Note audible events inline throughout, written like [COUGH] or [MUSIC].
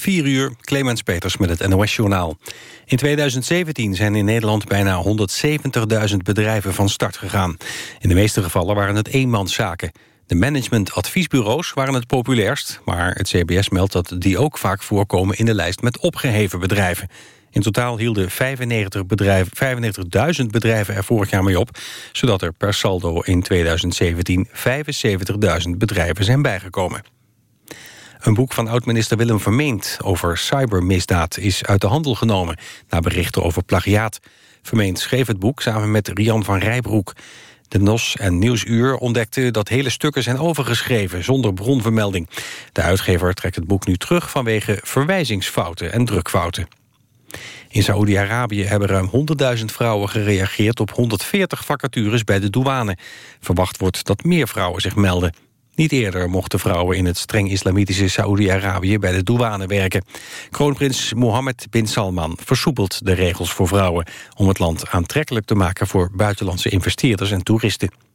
4 uur, Clemens Peters met het NOS-journaal. In 2017 zijn in Nederland bijna 170.000 bedrijven van start gegaan. In de meeste gevallen waren het eenmanszaken. De managementadviesbureaus waren het populairst... maar het CBS meldt dat die ook vaak voorkomen in de lijst met opgeheven bedrijven. In totaal hielden 95.000 bedrijven, 95 bedrijven er vorig jaar mee op... zodat er per saldo in 2017 75.000 bedrijven zijn bijgekomen. Een boek van oud-minister Willem Vermeend over cybermisdaad is uit de handel genomen... na berichten over plagiaat. Vermeend schreef het boek samen met Rian van Rijbroek. De NOS en Nieuwsuur ontdekten dat hele stukken zijn overgeschreven... zonder bronvermelding. De uitgever trekt het boek nu terug vanwege verwijzingsfouten en drukfouten. In Saoedi-Arabië hebben ruim 100.000 vrouwen gereageerd... op 140 vacatures bij de douane. Verwacht wordt dat meer vrouwen zich melden. Niet eerder mochten vrouwen in het streng islamitische Saoedi-Arabië bij de douane werken. Kroonprins Mohammed bin Salman versoepelt de regels voor vrouwen... om het land aantrekkelijk te maken voor buitenlandse investeerders en toeristen.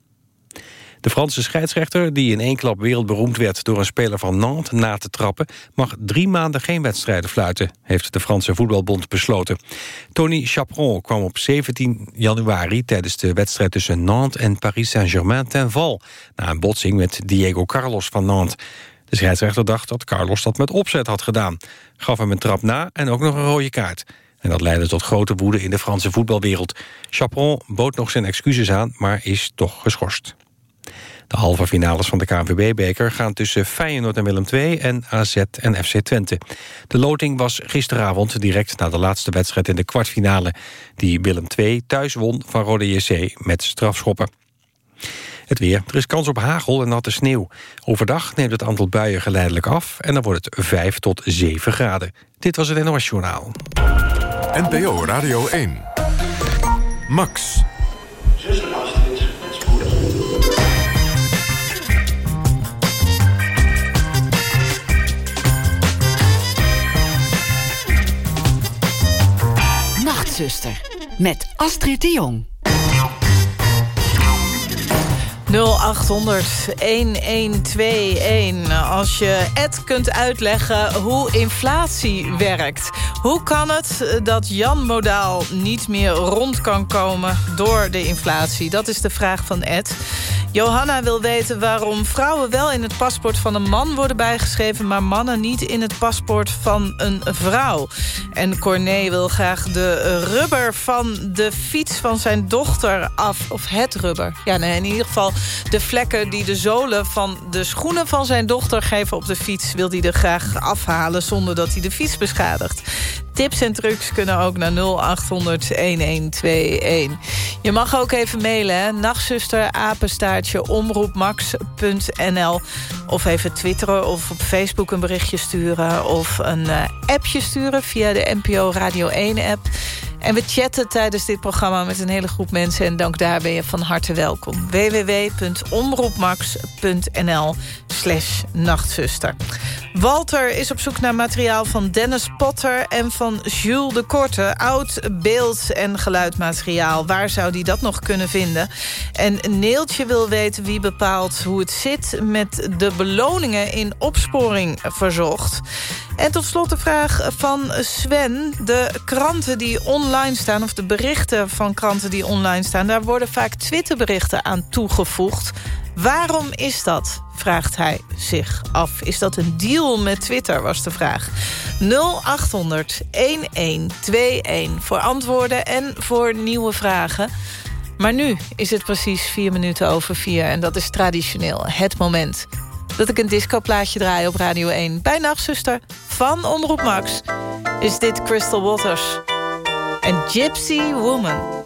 De Franse scheidsrechter, die in één klap wereldberoemd werd... door een speler van Nantes na te trappen... mag drie maanden geen wedstrijden fluiten, heeft de Franse voetbalbond besloten. Tony Chaperon kwam op 17 januari tijdens de wedstrijd tussen Nantes en Paris Saint-Germain ten val... na een botsing met Diego Carlos van Nantes. De scheidsrechter dacht dat Carlos dat met opzet had gedaan. Gaf hem een trap na en ook nog een rode kaart. En dat leidde tot grote woede in de Franse voetbalwereld. Chaperon bood nog zijn excuses aan, maar is toch geschorst. De halve finales van de KNVB-beker gaan tussen Feyenoord en Willem II... en AZ en FC Twente. De loting was gisteravond direct na de laatste wedstrijd in de kwartfinale... die Willem II thuis won van Rode JC met strafschoppen. Het weer. Er is kans op hagel en natte sneeuw. Overdag neemt het aantal buien geleidelijk af... en dan wordt het 5 tot 7 graden. Dit was het NOS Journaal. NPO Radio 1. Max. Nachtzuster met Astrid de Jong. 0800 1121. Als je Ed kunt uitleggen hoe inflatie werkt. Hoe kan het dat Jan Modaal niet meer rond kan komen door de inflatie? Dat is de vraag van Ed. Johanna wil weten waarom vrouwen wel in het paspoort van een man worden bijgeschreven... maar mannen niet in het paspoort van een vrouw. En Corné wil graag de rubber van de fiets van zijn dochter af. Of het rubber. Ja, nee, in ieder geval de vlekken die de zolen van de schoenen van zijn dochter geven op de fiets... wil hij er graag afhalen zonder dat hij de fiets beschadigt. Tips en trucs kunnen ook naar 0800-1121. Je mag ook even mailen, hè. Nachtzuster, apenstaartje, omroepmax.nl. Of even twitteren of op Facebook een berichtje sturen... of een uh, appje sturen via de NPO Radio 1-app. En we chatten tijdens dit programma met een hele groep mensen... en dank daar ben je van harte welkom. www.omroepmax.nl slash nachtzuster. Walter is op zoek naar materiaal van Dennis Potter... en van Jules de Korte, oud beeld- en geluidmateriaal. Waar zou hij dat nog kunnen vinden? En Neeltje wil weten wie bepaalt hoe het zit... met de beloningen in opsporing verzocht. En tot slot de vraag van Sven. De kranten die online staan, of de berichten van kranten die online staan... daar worden vaak Twitterberichten aan toegevoegd. Waarom is dat? vraagt hij zich af. Is dat een deal met Twitter, was de vraag. 0800 1121 voor antwoorden en voor nieuwe vragen. Maar nu is het precies vier minuten over vier... en dat is traditioneel het moment dat ik een discoplaatje draai op Radio 1. Bij Nachtzuster van Omroep Max is dit Crystal Waters en Gypsy Woman.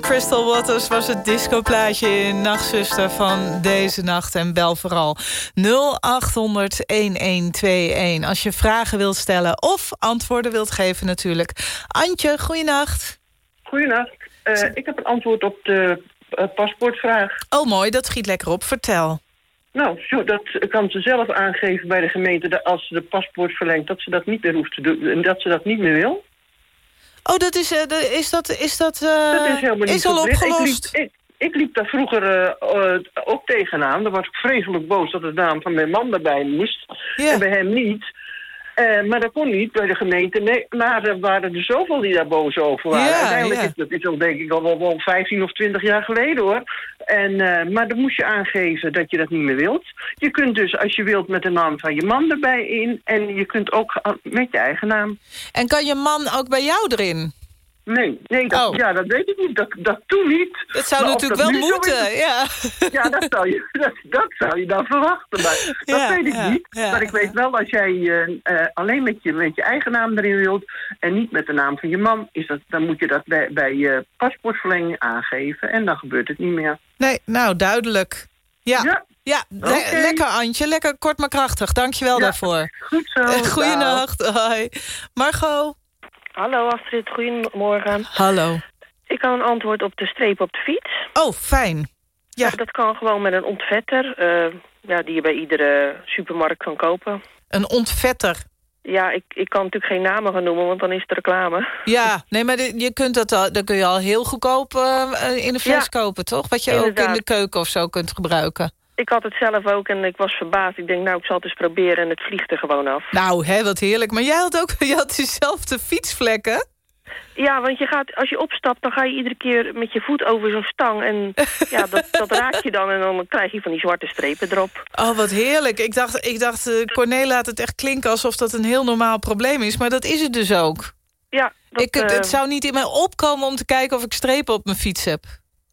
Crystal Waters was het discoplaatje in Nachtzuster van deze nacht. En bel vooral 0800-1121 als je vragen wilt stellen of antwoorden wilt geven natuurlijk. Antje, goeienacht. Goedenacht. Uh, ik heb een antwoord op de uh, paspoortvraag. Oh mooi, dat schiet lekker op. Vertel. Nou, zo, dat kan ze zelf aangeven bij de gemeente... Dat als ze de paspoort verlengt, dat ze dat niet meer hoeft te doen... en dat ze dat niet meer wil. Oh, dat is, uh, is dat, is dat, uh, dat is, helemaal niet is al opgelost? Ik liep, ik, ik liep daar vroeger uh, ook tegenaan. Daar was ik vreselijk boos dat de naam van mijn man erbij moest. Ja. En bij hem niet. Uh, maar dat kon niet bij de gemeente. Maar er waren er zoveel die daar boos over waren. Ja, Uiteindelijk ja. is dat is al denk ik al wel, wel 15 of 20 jaar geleden hoor. En, uh, maar dan moest je aangeven dat je dat niet meer wilt. Je kunt dus als je wilt met de naam van je man erbij in. En je kunt ook met je eigen naam. En kan je man ook bij jou erin? Nee, nee dat, oh. ja, dat weet ik niet. Dat, dat toen niet. Dat zou natuurlijk wel moeten, is, ja. Ja, dat zou je, [LAUGHS] dat, dat zou je dan verwachten. Maar [LAUGHS] Ja, dat weet ik ja, niet. ja, maar ik weet wel, als jij uh, uh, alleen met je, met je eigen naam erin wilt... en niet met de naam van je man... Is dat, dan moet je dat bij, bij je paspoortverlenging aangeven. En dan gebeurt het niet meer. Nee, nou, duidelijk. Ja, ja. Le lekker Antje. Lekker kort maar krachtig. Dankjewel Ja. daarvoor. Goed zo. Eh, [LAUGHS] Goeienacht. Hoi. Margot. Hallo Astrid, goedemorgen. Hallo. Ik kan een antwoord op de streep op de fiets. Oh, fijn. Ja. Dat kan gewoon met een ontvetter, eh, ja, die je bij iedere supermarkt kan kopen. Een ontvetter. Ja, ik, ik kan natuurlijk geen namen gaan noemen, want dan is het reclame. Ja, nee, maar de- je kunt dat al, dan kun je al heel goedkoop eh, in de fles Ja. kopen, toch? Wat je ook in de keuken of zo kunt gebruiken. Ik had het zelf ook en ik was verbaasd. Ik denk, nou, ik zal het eens proberen en het vliegt er gewoon af. Nou, hè, wat heerlijk. Maar jij had ook [LAUGHS] je had diezelfde fietsvlekken. Ja, want je gaat, als je opstapt, dan ga je iedere keer met je voet over zo'n stang. En ja, [LAUGHS] dat, dat raak je dan en dan krijg je van die zwarte strepen erop. Oh, wat heerlijk. Ik dacht, ik dacht eh, Corné laat het echt klinken alsof dat een heel normaal probleem is. Maar dat is het dus ook. Ja, dat, ik, het, eh, het zou niet in mij opkomen om te kijken of ik strepen op mijn fiets heb.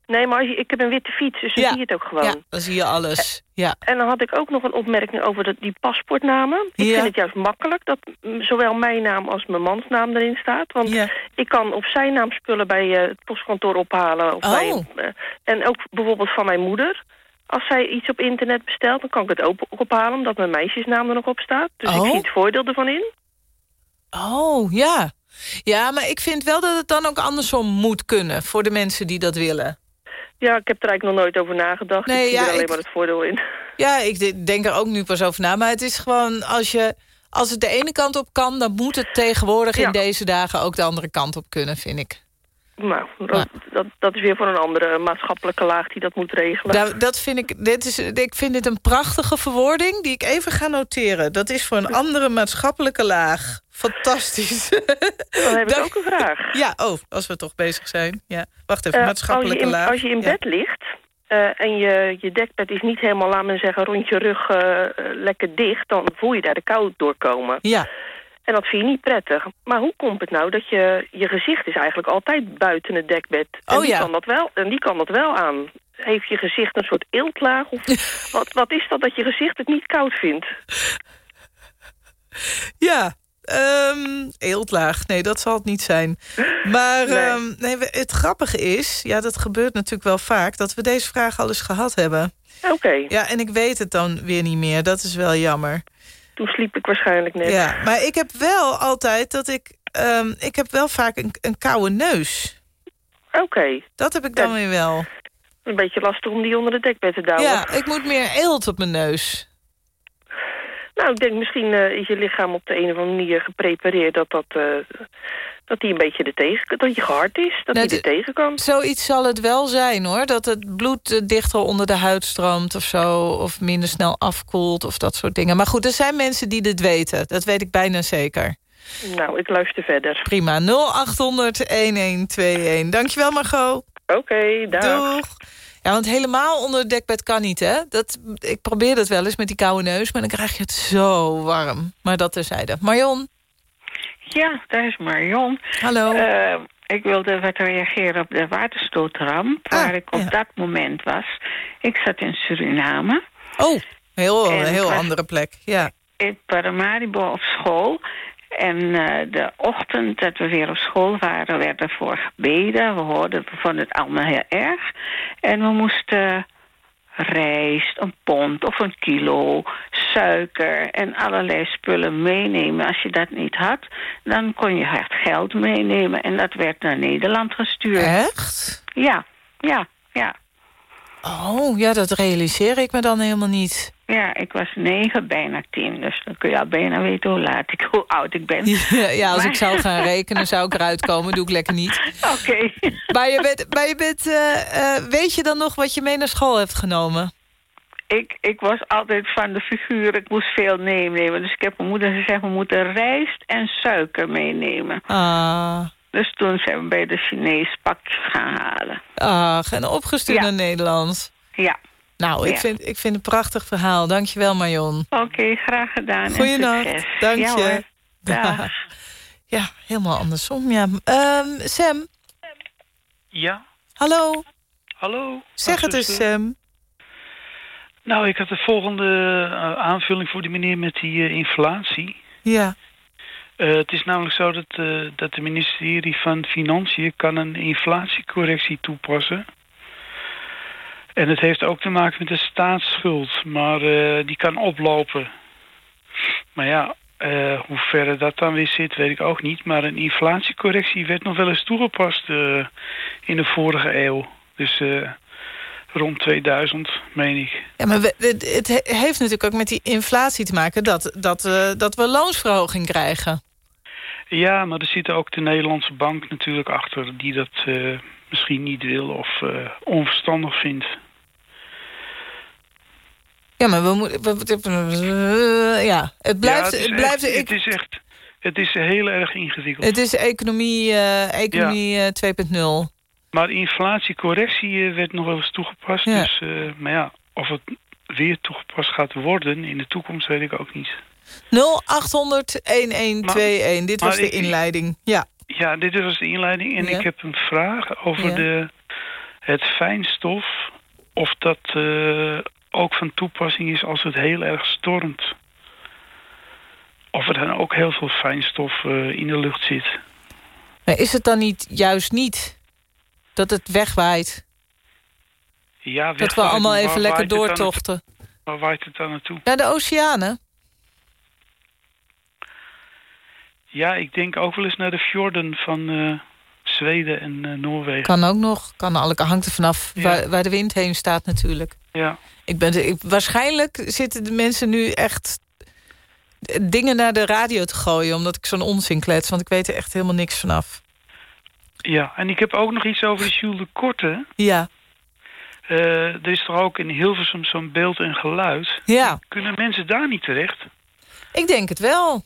Nee, maar als je, ik heb een witte fiets, dus dan Ja. zie je het ook gewoon. Ja, dan zie je alles. Ja. En dan had ik ook nog een opmerking over dat, die paspoortnamen. Ik Ja. vind het juist makkelijk dat zowel mijn naam als mijn mans naam erin staat. Want Ja. ik kan op zijn naam spullen bij eh, het postkantoor ophalen. Of Oh. bij, eh, en ook bijvoorbeeld van mijn moeder. Als zij iets op internet bestelt, dan kan ik het ook ophalen... omdat mijn meisjesnaam er nog op staat. Dus Oh. ik zie het voordeel ervan in. Oh, ja. Ja, maar ik vind wel dat het dan ook andersom moet kunnen... voor de mensen die dat willen. Ja, ik heb er eigenlijk nog nooit over nagedacht. Nee, ik zie ja, er alleen ik- maar het voordeel in. [LAUGHS] Ja, ik de- denk er ook nu pas over na. Maar het is gewoon, als, je, als het de ene kant op kan... dan moet het tegenwoordig Ja. in deze dagen ook de andere kant op kunnen, vind ik. Nou, dat, dat, dat is weer voor een andere maatschappelijke laag die dat moet regelen. Nou, dat vind ik, dit is, ik vind dit een prachtige verwoording die ik even ga noteren. Dat is voor een andere maatschappelijke laag. Fantastisch. [LAUGHS] Dan heb ik Dank- ook een vraag. ja, oh, als we toch bezig zijn. Ja. Wacht even, Eh, maatschappelijke als je in, laag. Als je in Ja. bed ligt eh, en je, je dekbed is niet helemaal, laat men zeggen, rond je rug eh, lekker dicht... dan voel je daar de kou doorkomen. Ja, En dat vind je niet prettig. Maar hoe komt het nou dat je, je gezicht is eigenlijk altijd buiten het dekbed? En Oh, die ja. kan dat wel, en die kan dat wel aan. Heeft je gezicht een soort eeltlaag? Of [LAUGHS] wat, wat is dat dat je gezicht het niet koud vindt? ja. Ehm eeltlaag, nee, dat zal het niet zijn. Maar Nee. ehm, nee, het grappige is, ja, dat gebeurt natuurlijk wel vaak... dat we deze vraag al eens gehad hebben. Oké, Ja, en ik weet het dan weer niet meer. Dat is wel jammer. Toen sliep ik waarschijnlijk net. Ja, maar ik heb wel altijd dat ik... ehm, ik heb wel vaak een, een koude neus. Oké, Dat heb ik dan Ja. weer wel. een beetje lastig om die onder het dekbed te douwen. Ja, ik moet meer eelt op mijn neus. Nou, ik denk misschien eh, is je lichaam op de een of andere manier geprepareerd... dat, dat, eh, dat die een beetje er tegen... dat je gehard is, dat Nou, hij er de- tegen kan. Zoiets zal het wel zijn, hoor. Dat het bloed eh, dichter onder de huid stroomt of zo. Of minder snel afkoelt of dat soort dingen. Maar goed, er zijn mensen die dit weten. Dat weet ik bijna zeker. Nou, ik luister verder. Prima, 0800-1121. Dankjewel, Margot. Oké, dag. Doeg. Ja, want helemaal onder het dekbed kan niet, hè? Dat, ik probeer dat wel eens met die koude neus, maar dan krijg je het zo warm. Maar dat terzijde. Marion, Ja, daar is Marion. hallo. Eh, ik wilde wat reageren op de waterstootramp... Ah, waar ik op ja. dat moment was. Ik zat in Suriname, oh, heel, en heel andere plek. Ja. in Paramaribo op school. En uh, de ochtend dat we weer op school waren, werd ervoor gebeden. We hoorden, we vonden het allemaal heel erg. En we moesten rijst, een pond of een kilo, suiker en allerlei spullen meenemen. Als je dat niet had, dan kon je echt geld meenemen. En dat werd naar Nederland gestuurd. Echt? Ja, ja, ja. Oh, ja, dat realiseer ik me dan helemaal niet. Ja, ik was negen, bijna tien. Dus dan kun je al bijna weten hoe, laat ik, hoe oud ik ben. [LAUGHS] Ja, als ik zou gaan rekenen, zou ik eruit komen. Doe ik lekker niet. [LAUGHS] Oké. Maar je bent, maar je bent uh, uh, weet je dan nog wat je mee naar school hebt genomen? Ik, ik was altijd van de figuur, ik moest veel meenemen. Dus ik heb mijn moeder gezegd, we moeten rijst en suiker meenemen. Ah. Dus toen zijn we bij de Chinees pakjes gaan halen. Ach, en opgestuurd ja. naar Nederland. Ja. Nou, ik, Ja. vind, ik vind het een prachtig verhaal. Dankjewel, Marion. Oké, graag gedaan. en Goeienacht. Dank Ja, je. Dag. [LAUGHS] Ja, helemaal andersom. Ja. Ehm, Sam, Ja, hallo. hallo. Zeg het eens. Sam. Nou, ik had de volgende eh, aanvulling voor die meneer met die eh, inflatie. Ja. Eh, het is namelijk zo dat, eh, dat de ministerie van Financiën kan een inflatiecorrectie toepassen. En het heeft ook te maken met de staatsschuld, maar eh, die kan oplopen. Maar ja, eh, hoe ver dat dan weer zit, weet ik ook niet. Maar een inflatiecorrectie werd nog wel eens toegepast eh, in de vorige eeuw. Dus rond 2000, meen ik. Ja, maar we- het, het he- heeft natuurlijk ook met die inflatie te maken... dat, dat, dat we loonsverhoging krijgen. Ja, maar er zit ook de Nederlandse bank natuurlijk achter... die dat misschien niet wil of eh, onverstandig vindt. Ja, maar we moeten... Ja, het blijft... Ja, het, is het, blijft echt, ik, het is echt... Het is heel erg ingewikkeld. het is economie, eh, economie eh, 2.0. Maar inflatiecorrectie eh, werd nog wel eens toegepast. Ja. Dus, eh, maar ja, of het weer toegepast gaat worden in de toekomst, weet ik ook niet. 0800 1121. Dit was de inleiding. Ja. Ja, dit was de inleiding. En Ja. ik heb een vraag over Ja. de, het fijnstof. Of dat eh, ook van toepassing is als het heel erg stormt. Of er dan ook heel veel fijnstof eh, in de lucht zit. Maar is het dan niet juist niet dat het wegwaait? Ja, Dat we allemaal even lekker doortochten? Waar waait het dan naartoe? Naar de oceanen? Ja, ik denk ook wel eens naar de fjorden van eh, Zweden en eh, Noorwegen. Kan ook nog. Kan alle, hangt er vanaf Ja. waar, waar de wind heen staat natuurlijk. Ja. Ik ben, ik, waarschijnlijk zitten de mensen nu echt dingen naar de radio te gooien... omdat ik zo'n onzin klets, want ik weet er echt helemaal niks vanaf. ja, en ik heb ook nog iets over de Jules de Korte. Ja, Eh, er is toch ook in Hilversum zo'n beeld en geluid. ja. Kunnen mensen daar niet terecht? ik denk het wel.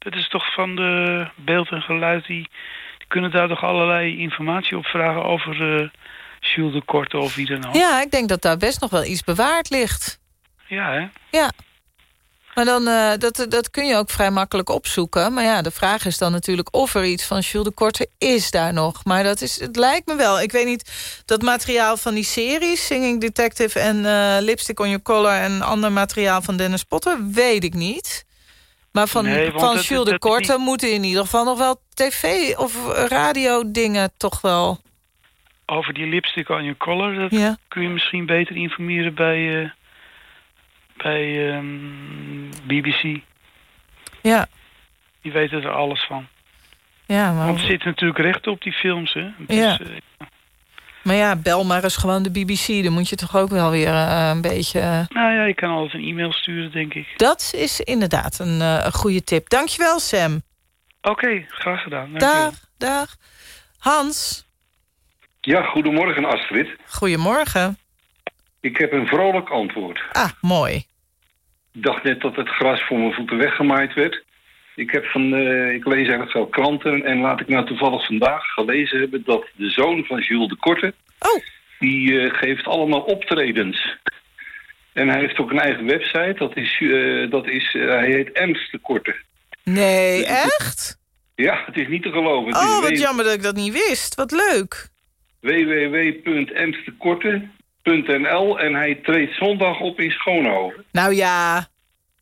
Dat is toch van de beeld en geluid... die, die kunnen daar toch allerlei informatie op vragen... over eh Jules de Korte of wie dan ook. Ja, ik denk dat daar best nog wel iets bewaard ligt. Ja, hè? Ja. Maar dan, eh, dat, dat kun je ook vrij makkelijk opzoeken. Maar ja, de vraag is dan natuurlijk of er iets van Jules de Korte is daar nog. Maar dat is, het lijkt me wel. Ik weet niet, dat materiaal van die series... Singing Detective en eh, Lipstick on Your Collar... en ander materiaal van Dennis Potter, weet ik niet. Maar van, Nee, van Jules de Korte niet- moeten in ieder geval nog wel tv- of radio dingen toch wel... Over die lipstick on your collar... dat Ja. kun je misschien beter informeren bij, eh, bij ehm, BBC. Ja, Die weten er alles van. ja, maar, Want er zit natuurlijk recht op die films, hè? Dus, Ja. eh, maar ja, bel maar eens gewoon de BBC. Dan moet je toch ook wel weer eh, een beetje... eh, nou ja, je kan altijd een e-mail sturen, denk ik. Dat is inderdaad een, eh, een goede tip. Dankjewel, Sam. Oké, graag gedaan. Dankjewel. Dag, dag. Hans, Ja, goedemorgen Astrid. goedemorgen. Ik heb een vrolijk antwoord. Ah, mooi. Ik dacht net dat het gras voor mijn voeten weggemaaid werd. Ik, heb van, eh, ik lees erg veel kranten en laat ik nou toevallig vandaag gelezen hebben... dat de zoon van Jules de Korte, Oh, die eh, geeft allemaal optredens. En hij heeft ook een eigen website, dat is, eh, dat is hij heet Ems de Korte. nee, echt? Ja, het is niet te geloven. Het Oh, wat jammer dat ik dat niet wist. Wat leuk. www.emstekorte.nl en hij treedt zondag op in Schoonhoven. Nou ja,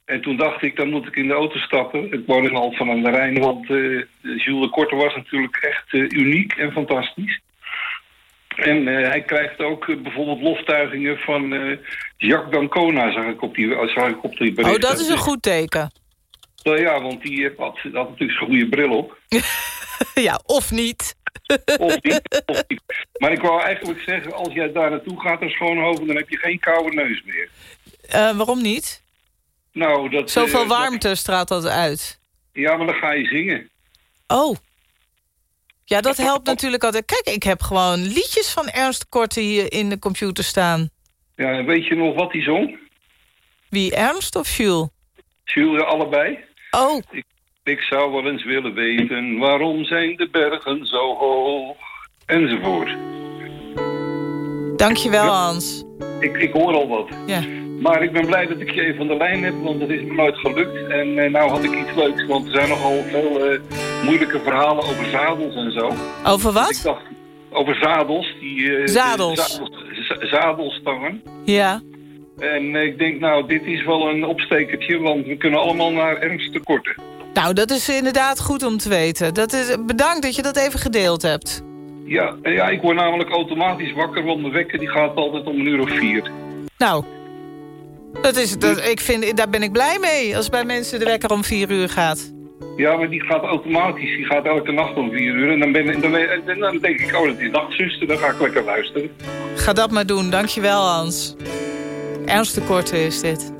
En toen dacht ik, dan moet ik in de auto stappen. Ik woon in Alt van aan de Rijn, want uh, Jules de Korte was natuurlijk echt uh, uniek en fantastisch. En uh, hij krijgt ook bijvoorbeeld loftuigingen van Jacques Dancona, zag ik op die, zag ik op die bericht. Oh, dat is een goed teken. Nou ja, want die had, had natuurlijk zijn goede bril op. [LAUGHS] ja, of niet. of, niet, of niet. Maar ik wou eigenlijk zeggen, als jij daar naartoe gaat naar Schoonhoven... dan heb je geen koude neus meer. waarom niet? Nou, dat, Zoveel uh, warmte dat... straalt dat uit. Ja, maar dan ga je zingen. Oh. Ja, dat helpt natuurlijk altijd. Kijk, ik heb gewoon liedjes van Ernst Korte hier in de computer staan. Ja, weet je nog wat hij zong? Wie, Ernst of Jules? Jules, allebei. Oh. Ik, ik zou wel eens willen weten, waarom zijn de bergen zo hoog? Enzovoort. Dankjewel, ja. Hans. Ik, ik hoor al wat. Ja. Maar ik ben blij dat ik je even van de lijn heb, want dat is me nooit gelukt. En uh, nou had ik iets leuks, want er zijn nogal veel uh, moeilijke verhalen over zadels en zo. Over wat? Ik dacht, over zadels. Die, uh, zadels? zadels zadelstangen. Ja. En ik denk, nou, dit is wel een opstekertje, want we kunnen allemaal naar ernst tekorten. Nou, dat is inderdaad goed om te weten. Dat is, bedankt dat je dat even gedeeld hebt. Ja, ja, ik word namelijk automatisch wakker, want de wekker die gaat altijd om een uur of vier. Nou, dat is, dat, ik vind, daar ben ik blij mee, als bij mensen de wekker om vier uur gaat. Ja, maar die gaat automatisch. Die gaat elke nacht om vier uur. En dan, ben, dan, dan, dan denk ik, oh, dat is nachtzuster. Dan ga ik lekker luisteren. Ga dat maar doen. Dankjewel, Hans. Ernst de Korte is dit.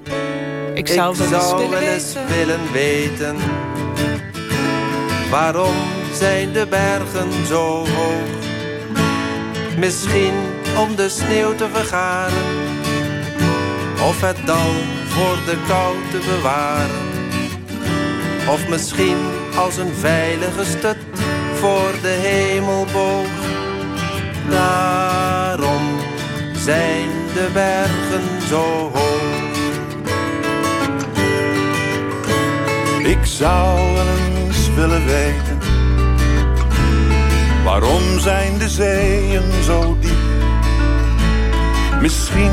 Ik zou, ik wel, zou eens, wel willen eens weten. willen weten... Waarom zijn de bergen zo hoog? Misschien om de sneeuw te vergaren of het dal voor de kou te bewaren. Of misschien als een veilige stut voor de hemelboog. Daarom zijn de bergen zo hoog. Ik zou wel eens willen weten Waarom zijn de zeeën zo diep? Misschien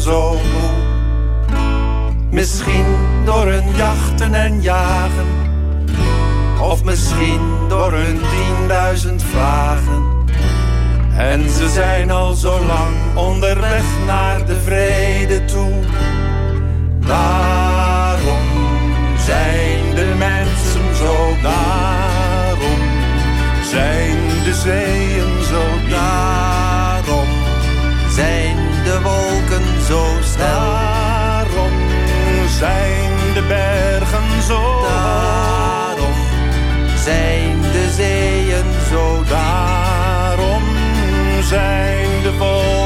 zo moe. Misschien door hun jachten en jagen. Of misschien door hun tienduizend vragen. En ze zijn al zo lang onderweg naar de vrede toe. Daarom zijn de mensen zo Daarom zijn de zeeën zo Daarom zijn snel. Daarom zijn de bergen zo Daarom zijn de zeeën zo. Daarom zijn de wolken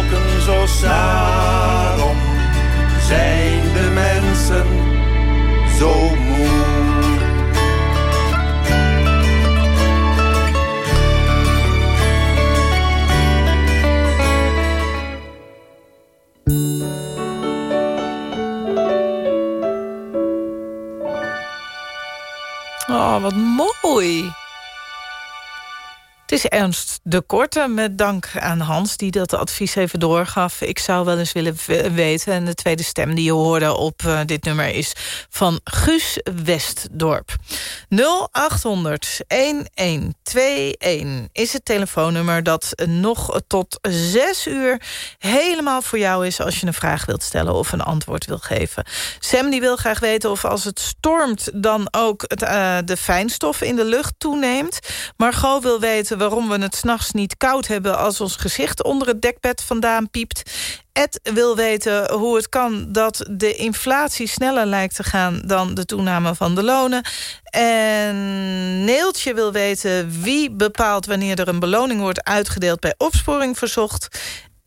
Ernst de Korte, met dank aan Hans... die dat advies even doorgaf. Ik zou wel eens willen weten. En de tweede stem die je hoorde op uh, dit nummer is van Guus Westdorp. 0800 1121 is het telefoonnummer dat nog tot zes uur... helemaal voor jou is als je een vraag wilt stellen of een antwoord wil geven. Sam die wil graag weten of als het stormt... dan ook het, uh, de fijnstof in de lucht toeneemt. Margot wil weten waarom we het s'nachts niet koud hebben... als ons gezicht onder het dekbed vandaan piept. Ed wil weten hoe het kan dat de inflatie sneller lijkt te gaan... dan de toename van de lonen. En Neeltje wil weten wie bepaalt wanneer er een beloning wordt uitgedeeld... bij opsporing verzocht.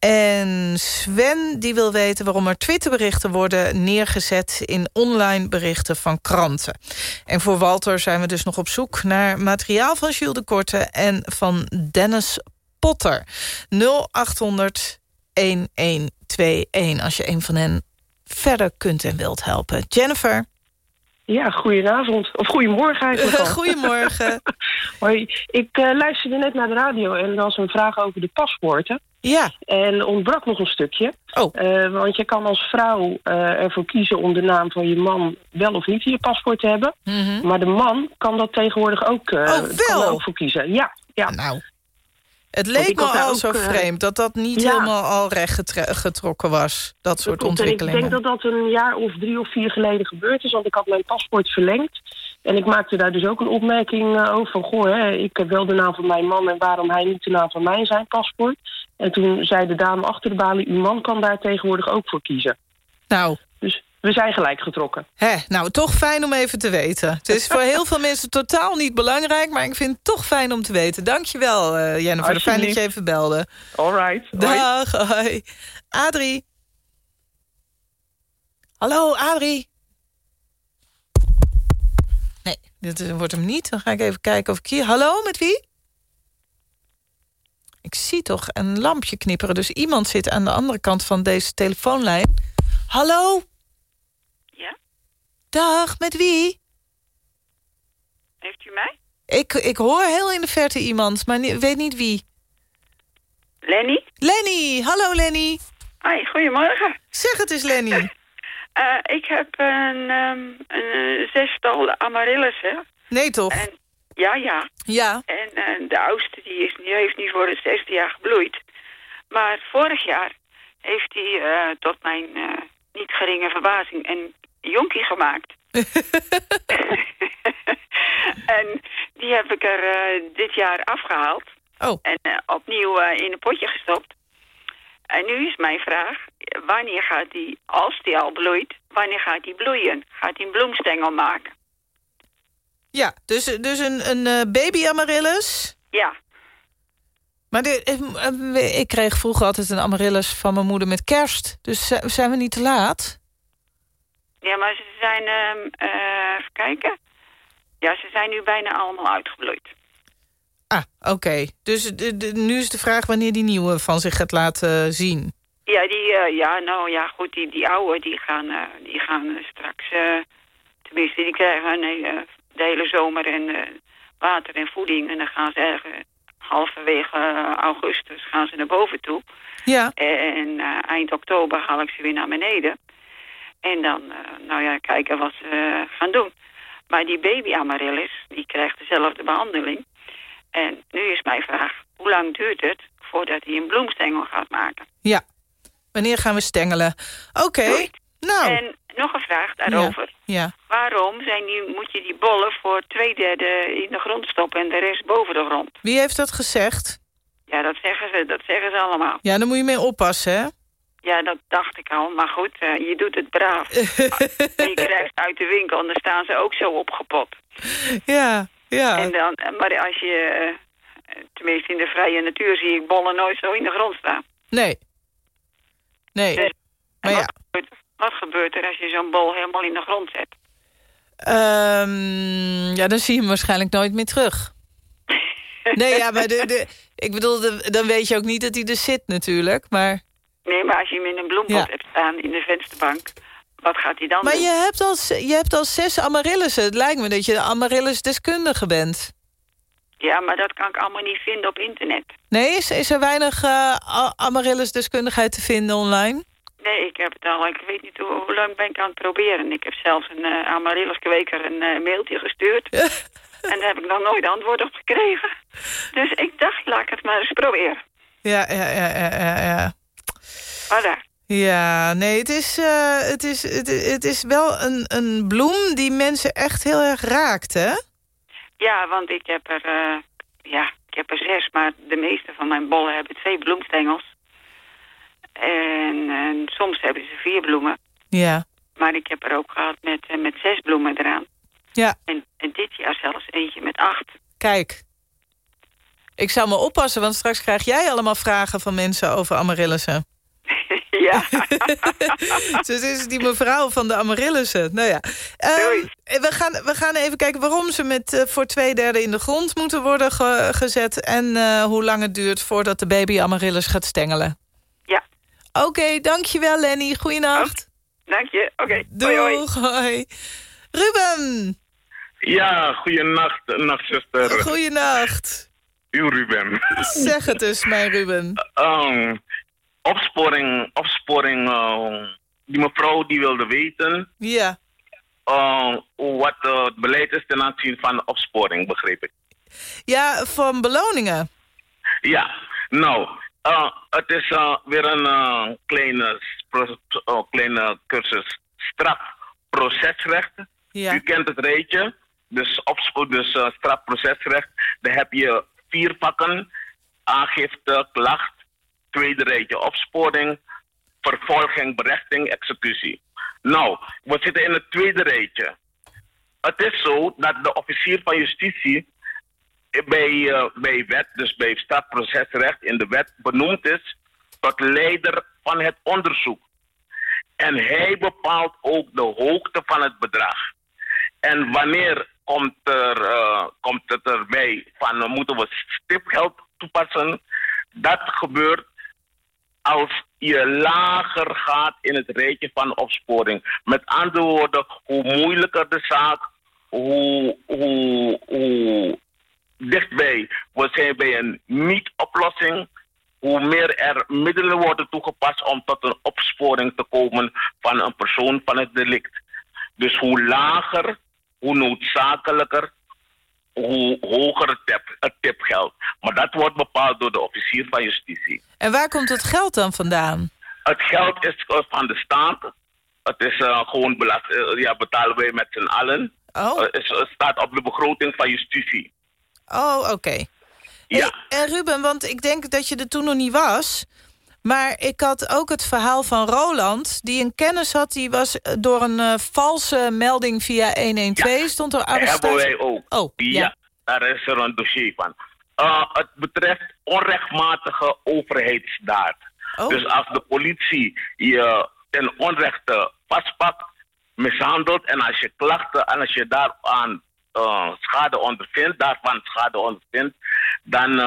En Sven die wil weten waarom er Twitterberichten worden neergezet... in online berichten van kranten. En voor Walter zijn we dus nog op zoek naar materiaal van Jules de Korte... en van Dennis Potter. 0800 1121 als je een van hen verder kunt en wilt helpen. Jennifer? Ja, goedenavond. Of goedemorgen eigenlijk al. [LAUGHS] goedemorgen. [LAUGHS] Hoi, ik uh, luisterde net naar de radio en er was een vraag over de paspoorten. Ja. En ontbrak nog een stukje. Oh. Uh, want je kan als vrouw uh, ervoor kiezen om de naam van je man wel of niet in je paspoort te hebben. Mm -hmm. Maar de man kan dat tegenwoordig ook, uh, oh, kan ook voor kiezen. Ja, ja. Nou. Het leek me al zo vreemd dat dat niet ja. helemaal al recht getrokken was. Dat soort dat ontwikkelingen. ik denk dat dat een jaar of drie of vier geleden gebeurd is. Want ik had mijn paspoort verlengd. En ik maakte daar dus ook een opmerking over van... goh, hè, ik heb wel de naam van mijn man... en waarom hij niet de naam van mij in zijn paspoort. En toen zei de dame achter de balie... uw man kan daar tegenwoordig ook voor kiezen. Nou... Dus we zijn gelijk getrokken. Hè, nou, toch fijn om even te weten. Het is voor heel veel mensen totaal niet belangrijk... maar ik vind het toch fijn om te weten. Dank je wel, uh, Jennifer. Fijn dat je even belde. All right. Dag, hoi. Adrie. Hallo, Adrie. Nee, dit wordt hem niet. Dan ga ik even kijken of ik hier... Hallo, met wie? Ik zie toch een lampje knipperen. Dus iemand zit aan de andere kant van deze telefoonlijn. Hallo? Ja? Dag, met wie? Heeft u mij? Ik, ik hoor heel in de verte iemand, maar weet niet wie. Lenny? Lenny, hallo Lenny. Hoi, goedemorgen. Zeg het eens, Lenny. [LAUGHS] uh, ik heb een, um, een zestal amaryllissen. Nee, toch? En, ja, ja. Ja. En uh, de oudste die, is, die heeft nu voor het zesde jaar gebloeid. Maar vorig jaar heeft hij uh, tot mijn niet geringe verbazing een jonkie gemaakt. [LAUGHS] en die heb ik er dit jaar afgehaald. Oh. En opnieuw in een potje gestopt. En nu is mijn vraag, wanneer gaat die, als die al bloeit, wanneer gaat die bloeien? Gaat hij een bloemstengel maken? Ja, dus, dus een, een baby amaryllis? Ja. Maar de, ik kreeg vroeger altijd een amaryllis van mijn moeder met kerst. Dus zijn we niet te laat? Ja, maar ze zijn, uh, uh, even kijken. Ja, ze zijn nu bijna allemaal uitgebloeid. Ah, oké. Okay. Dus de, de, nu is de vraag wanneer die nieuwe van zich gaat laten zien. Ja, die, uh, ja nou ja, goed, die, die oude die gaan, uh, die gaan straks... tenminste, die krijgen de hele zomer en water en voeding. En dan gaan ze ergens halverwege augustus gaan ze naar boven toe. Ja. En eind oktober haal ik ze weer naar beneden. En dan, nou ja, kijken wat ze gaan doen. Maar die baby amaryllis, die krijgt dezelfde behandeling. En nu is mijn vraag, hoe lang duurt het voordat hij een bloemstengel gaat maken? Ja, wanneer gaan we stengelen? Oké, okay. nou. En nog een vraag daarover. Ja. ja. Waarom zijn die, moet je die bollen voor twee derde in de grond stoppen en de rest boven de grond? Wie heeft dat gezegd? Ja, dat zeggen ze, dat zeggen ze allemaal. Ja, daar moet je mee oppassen, hè? Ja, dat dacht ik al. Maar goed, uh, je doet het braaf. [LAUGHS] je krijgt uit de winkel en dan staan ze ook zo opgepot. Ja, ja. En dan, maar als je, uh, tenminste in de vrije natuur zie ik bollen nooit zo in de grond staan. Nee. Nee. Dus, maar wat, ja. gebeurt, wat gebeurt er als je zo'n bol helemaal in de grond zet? Um, ja, dan zie je hem waarschijnlijk nooit meer terug. [LAUGHS] nee, ja, maar de, de, ik bedoel, de, dan weet je ook niet dat hij er zit natuurlijk, maar... Nee, maar als je hem in een bloempot ja. hebt staan in de vensterbank... wat gaat hij dan Maar doen? je hebt, al, je hebt al zes amaryllissen. Het lijkt me dat je de amaryllis-deskundige bent. Ja, maar dat kan ik allemaal niet vinden op internet. Nee, is, is er weinig eh, a- amaryllis-deskundigheid te vinden online? Nee, ik heb het al, ik weet niet hoe, hoe lang ben ik aan het proberen. Ik heb zelfs een uh, amaryllis-kweker een eh, mailtje gestuurd. [LAUGHS] en daar heb ik nog nooit antwoord op gekregen. Dus ik dacht, laat ik het maar eens proberen. Ja, ja, ja, ja, ja. ja. Voilà. Ja, nee, het is, eh, het is, het, het is wel een, een bloem die mensen echt heel erg raakt, hè? Ja, want ik heb er, eh, ja, ik heb er zes, maar de meeste van mijn bollen hebben twee bloemstengels. En, en soms hebben ze vier bloemen. Ja. Maar ik heb er ook gehad met, eh, met zes bloemen eraan. Ja. En, en dit jaar zelfs eentje met acht. Kijk. Ik zou me oppassen, want straks krijg jij allemaal vragen van mensen over amaryllissen. [LAUGHS] [LAUGHS] ja. [LAUGHS] dus dit is die mevrouw van de amaryllissen. Nou ja. Ehm, we, gaan, we gaan even kijken waarom ze met, uh, voor twee derde in de grond moeten worden ge gezet... en uh, hoe lang het duurt voordat de baby amaryllis gaat stengelen. Ja. Oké, okay, dankjewel Lenny. Goeienacht. Oh, dank je. Oké, okay. Hoi, hoi. Ruben. Ja, goeienacht, nachtzuster. Goeienacht. Uw Ruben. Zeg het eens, mijn Ruben. Um, opsporing, opsporing. Uh, die mevrouw die wilde weten. Ja. Uh, wat het beleid is ten aanzien van opsporing, begreep ik. Ja, van beloningen. Ja, nou, uh, het is weer een kleine, kleine cursus strafprocesrecht. Ja. U kent het rijtje. Dus, op, dus strafprocesrecht. Daar heb je vier vakken. Aangifte, klacht, tweede rijtje opsporing, vervolging, berechting, executie. Nou, we zitten in het tweede rijtje. Het is zo dat de officier van justitie bij, uh, bij wet, dus bij strafprocesrecht in de wet, benoemd is tot leider van het onderzoek. En hij bepaalt ook de hoogte van het bedrag. En wanneer komt, uh, komt het erbij van uh, moeten we stipgeld toepassen? Dat gebeurt als je lager gaat in het rijtje van opsporing. Met andere woorden, hoe moeilijker de zaak, hoe, hoe, hoe dichtbij we zijn bij een niet-oplossing, hoe meer er middelen worden toegepast om tot een opsporing te komen van een persoon van het delict. Dus hoe lager, hoe noodzakelijker, hoe hoger het, tip, het tipgeld. Maar dat wordt bepaald door de officier van justitie. En waar komt het geld dan vandaan? Het geld is van de staat. Het is uh, gewoon belast, uh, ja, betalen wij met z'n allen. Oh. Uh, het, staat op de begroting van justitie. Oh, oké. Okay. Ja. Hey, en Ruben, want ik denk dat je er toen nog niet was... Maar ik had ook het verhaal van Roland, die een kennis had... die was door een uh, valse melding via 112, ja, stond er arrestatie. hebben wij ook. Oh, ja. ja. daar is er een dossier van. Uh, het betreft onrechtmatige overheidsdaad. Oh. Dus als de politie je ten onrechte vastpakt, mishandelt... en als je klachten en als je daaraan uh, schade ondervindt, daarvan schade ondervindt... dan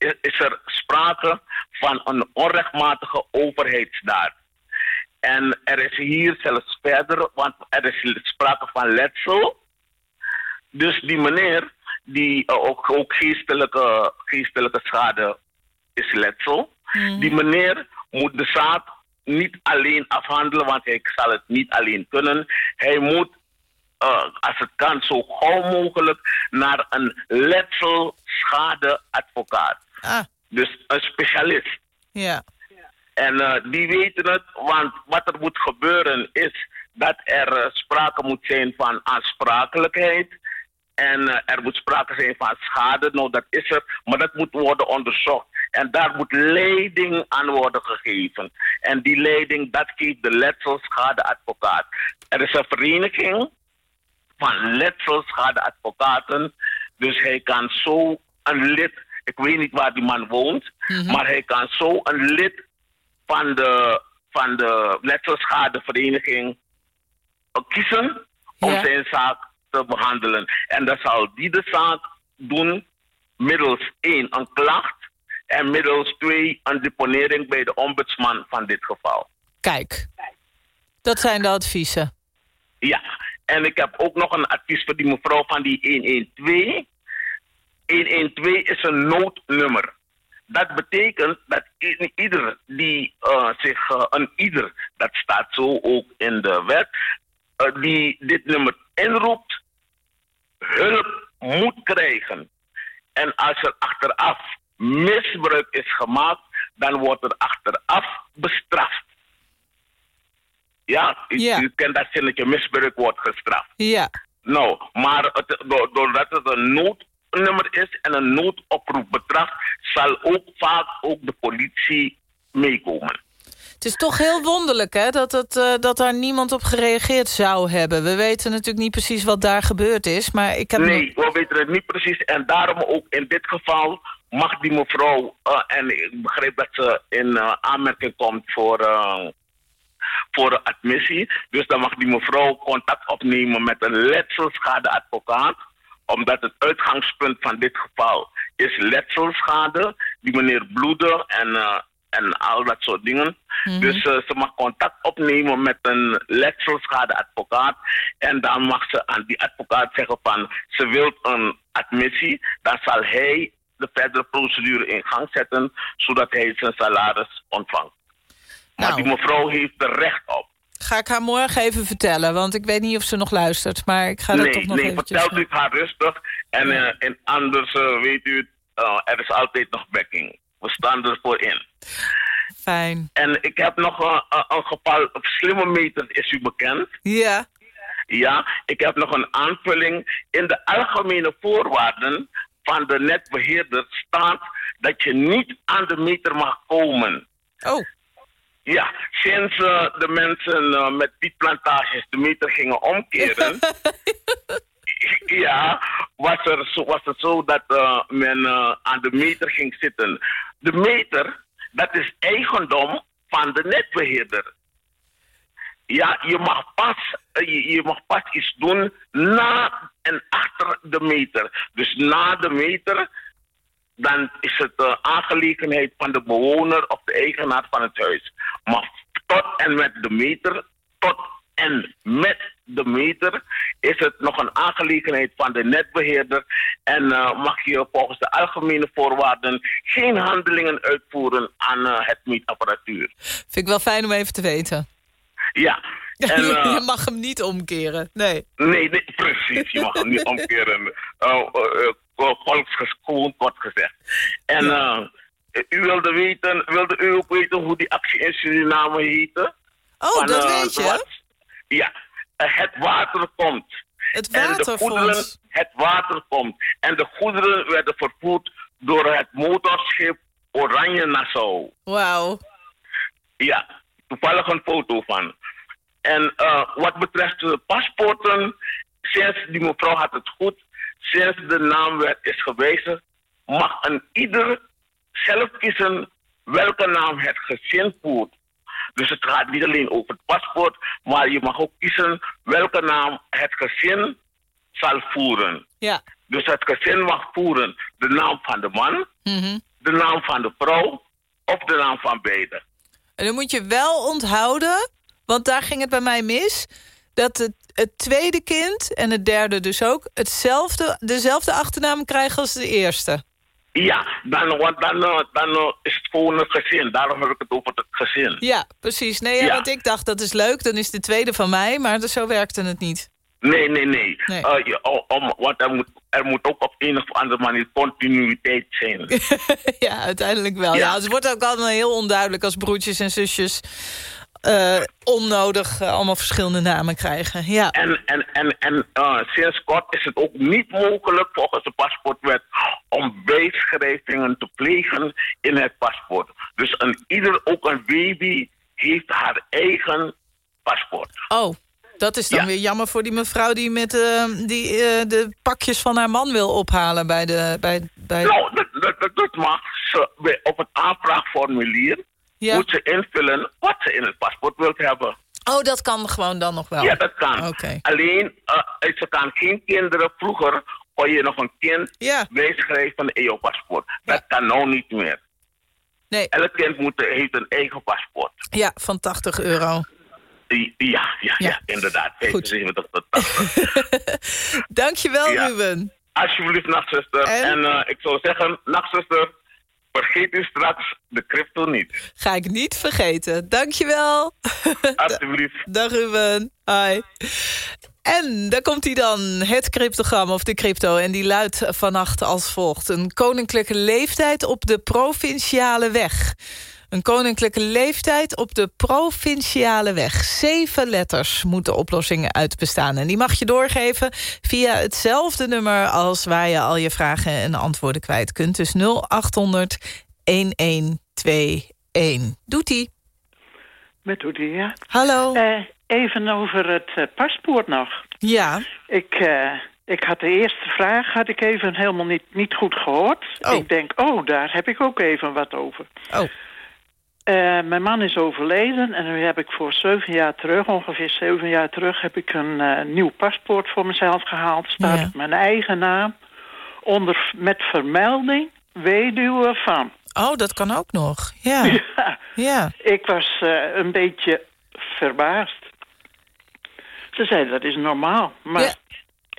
is er sprake van een onrechtmatige overheidsdaad. En er is hier zelfs verder, want er is sprake van letsel. Dus die meneer, die uh, ook, ook geestelijke, geestelijke schade is letsel. Mm. Die meneer moet de zaak niet alleen afhandelen, want hij zal het niet alleen kunnen. Hij moet, uh, als het kan, zo gauw mogelijk naar een letselschadeadvocaat. Ah. Dus een specialist. Ja. En uh, die weten het, want wat er moet gebeuren is dat er uh, sprake moet zijn van aansprakelijkheid. En uh, er moet sprake zijn van schade. Nou, dat is er, maar dat moet worden onderzocht. En daar moet leiding aan worden gegeven. En die leiding, dat geeft de letselschadeadvocaat. Er is een vereniging van letselschadeadvocaten. Dus hij kan zo een lid ik weet niet waar die man woont, mm -hmm. maar hij kan zo een lid van de, van de letselschadevereniging kiezen om Ja. zijn zaak te behandelen. En dan zal die de zaak doen middels één, een klacht en middels twee, een deponering bij de ombudsman van dit geval. Kijk. Dat Dat zijn de adviezen. Ja, en ik heb ook nog een advies voor die mevrouw van die 112. 112 is een noodnummer. Dat betekent dat ieder die uh, zich, uh, een ieder, dat staat zo ook in de wet, uh, die dit nummer inroept, hulp moet krijgen. En als er achteraf misbruik is gemaakt, dan wordt er achteraf bestraft. Ja, u kent dat zinnetje, misbruik wordt gestraft. Ja. Nou, maar het, doordat het een noodnummer is en een noodoproep betracht, zal ook vaak ook de politie meekomen. Het is toch heel wonderlijk hè, dat, het, uh, dat daar niemand op gereageerd zou hebben. We weten natuurlijk niet precies wat daar gebeurd is. Maar ik heb nee, we weten het niet precies. En daarom ook in dit geval mag die mevrouw... Uh, en ik begreep dat ze in uh, aanmerking komt voor, voor admissie. Dus dan mag die mevrouw contact opnemen met een letselschadeadvocaat. Omdat het uitgangspunt van dit geval is letselschade. Die meneer bloedde en en al dat soort dingen. Mm -hmm. Dus uh, ze mag contact opnemen met een letselschadeadvocaat. En dan mag ze aan die advocaat zeggen van ze wil een admissie. Dan zal hij de verdere procedure in gang zetten, zodat hij zijn salaris ontvangt. Nou. Maar die mevrouw heeft er recht op. Ga ik haar morgen even vertellen, want ik weet niet of ze nog luistert. Maar ik ga dat nee, toch nog nee, eventjes... vertelt u haar rustig. En, uh, en anders uh, weet u, er is altijd nog backing. We staan ervoor in. Fijn. En ik heb nog een, een, geval, een slimme meter is u bekend. Ja. Ja, ik heb nog een aanvulling. In de algemene voorwaarden van de netbeheerder staat dat je niet aan de meter mag komen. Oh. Ja, sinds uh, de mensen uh, met pietplantages de meter gingen omkeren... [LAUGHS] ja, was, er zo, was het zo dat uh, men aan de meter ging zitten. De meter, dat is eigendom van de netbeheerder. Ja, je mag pas, je, je mag pas iets doen na en achter de meter. Dus na de meter, dan is het de aangelegenheid van de bewoner of de eigenaar van het huis. Maar tot en met de meter, tot en met de meter is het nog een aangelegenheid van de netbeheerder en uh, mag je volgens de algemene voorwaarden geen handelingen uitvoeren aan uh, het meetapparatuur. Vind ik wel fijn om even te weten. Ja. [LAUGHS] En, uh, je mag hem niet omkeren, nee. Nee, nee precies, je mag hem niet [LAUGHS] omkeren. volksgeskoond wordt gezegd. En ja. Wilde, weten, wilde u ook weten hoe die actie in Suriname heette? Oh, van, dat weet je? Wat? Ja, het water komt. Het waterfonds? Het water komt. En de goederen werden vervoerd door het motorschip Oranje Nassau. Wauw. Ja, toevallig een foto van. En uh, wat betreft de paspoorten, sinds die mevrouw had het goed, sinds de naamwet is gewijzigd, mag een ieder zelf kiezen welke naam het gezin voert. Dus het gaat niet alleen over het paspoort, maar je mag ook kiezen welke naam het gezin zal voeren. Ja. Dus het gezin mag voeren de naam van de man, mm -hmm. de naam van de vrouw of de naam van beide. En dan moet je wel onthouden, want daar ging het bij mij mis... dat het, het tweede kind en het derde dus ook... Hetzelfde, dezelfde achternaam krijgen als de eerste. Ja, dan, want dan, dan is het gewoon een gezin. Daarom heb ik het over het gezin. Ja, precies. Nee, ja, Ja. want ik dacht dat is leuk, dan is de tweede van mij... maar zo werkte het niet. Nee, nee, nee. Nee. Uh, je- o- om, want er moet, er moet ook op een of andere manier continuïteit zijn. [LAUGHS] ja, uiteindelijk wel. Ja. Ja. het wordt ook allemaal heel onduidelijk als broertjes en zusjes... eh, onnodig eh, allemaal verschillende namen krijgen. Ja. En, en, en, en uh, sinds kort is het ook niet mogelijk volgens de paspoortwet om bijschrijvingen te plegen in het paspoort. Dus een, ieder, ook een baby, heeft haar eigen paspoort. Oh, dat is dan Ja. weer jammer voor die mevrouw... die, met eh, die eh, de pakjes van haar man wil ophalen bij de... Bij, bij... Nou, dat, dat, dat, mag ze op het aanvraagformulier. Ja. Moet ze invullen ze in het paspoort wilt hebben. Oh, dat kan gewoon dan nog wel. Ja, dat kan. Oké. Alleen, uh, ze kan geen kinderen. Vroeger kon je nog een kind Ja. bijschrijven van de EU-paspoort. Dat kan nou niet meer. Nee. Elk kind moet, heeft een eigen paspoort. Ja, van 80 euro. Ja, ja, ja, inderdaad. 75 tot 80. [LAUGHS] Dankjewel, ja. Ruben. Alsjeblieft, nachtzuster. En, en uh, ik zou zeggen, nachtzuster, vergeet u straks de crypto niet. Ga ik niet vergeten. Dankjewel. Alsjeblieft. [LAUGHS] Dag Ruben. Hoi. En daar komt hij dan, het cryptogram of de crypto. En die luidt vannacht als volgt. Een koninklijke leeftijd op de provinciale weg. Een koninklijke leeftijd op de provinciale weg. Zeven letters moeten oplossingen uitbestaan. En die mag je doorgeven via hetzelfde nummer... als waar je al je vragen en antwoorden kwijt kunt. Dus 0800 1121. Doet-ie. Met Doetie, ja. Hallo. Uh, even over het uh, paspoort nog. Ja. Ik, uh, ik had de eerste vraag had ik even helemaal niet, niet goed gehoord. Oh. Ik denk, oh, daar heb ik ook even wat over. Oh. Uh, mijn man is overleden en nu heb ik voor zeven jaar terug, ongeveer zeven jaar terug, heb ik een uh, nieuw paspoort voor mezelf gehaald. Staat ja. mijn eigen naam onder, met vermelding weduwe van. Oh, dat kan ook nog. Ja. [LAUGHS] ja. ja. Ik was uh, een beetje verbaasd. Ze zei dat is normaal, maar ja.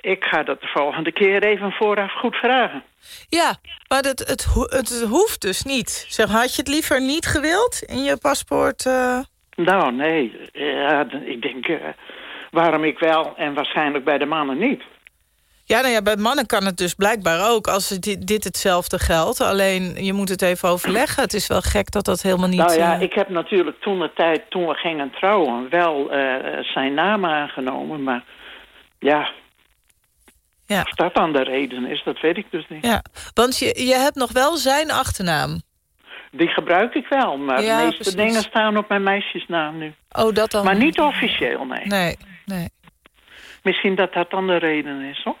Ik ga dat de volgende keer even vooraf goed vragen. Ja, maar het, het, het, hoeft dus niet. Zeg, had je het liever niet gewild in je paspoort? Uh... Nou, nee. Ja, ik denk, uh, waarom ik wel en waarschijnlijk bij de mannen niet. Ja, nou ja, bij mannen kan het dus blijkbaar ook als dit, dit hetzelfde geldt. Alleen, je moet het even overleggen. Het is wel gek dat dat helemaal niet... Nou ja, uh... ik heb natuurlijk toen de tijd, toen we gingen trouwen... wel zijn naam aangenomen, maar ja, ja. Of dat dan de reden is, dat weet ik dus niet. Ja, want je, je hebt nog wel zijn achternaam. Die gebruik ik wel, maar ja, de meeste precies. dingen staan op mijn meisjesnaam nu. Oh, dat dan? Maar niet officieel, nee. Nee, nee. Misschien dat dat dan de reden is, hoor.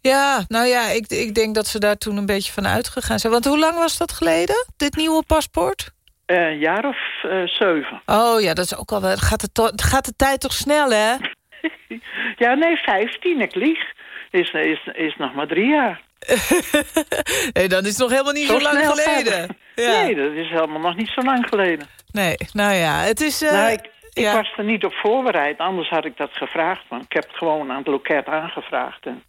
Ja, nou ja, ik, ik denk dat ze daar toen een beetje van uitgegaan zijn. Want hoe lang was dat geleden, dit nieuwe paspoort? Een uh, jaar of uh, zeven. Oh ja, dat is ook al wel... Gaat de, gaat de tijd toch snel, hè? [LAUGHS] ja, nee, vijftien, ik lieg is, is, is nog maar drie jaar. [LAUGHS] nee, dat is nog helemaal niet zo, zo lang geleden. Ja. Nee, dat is helemaal nog niet zo lang geleden. Nee, nou ja, het is... Uh, nou, ik, ik ja. was er niet op voorbereid, anders had ik dat gevraagd. Want ik heb het gewoon aan het loket aangevraagd. En,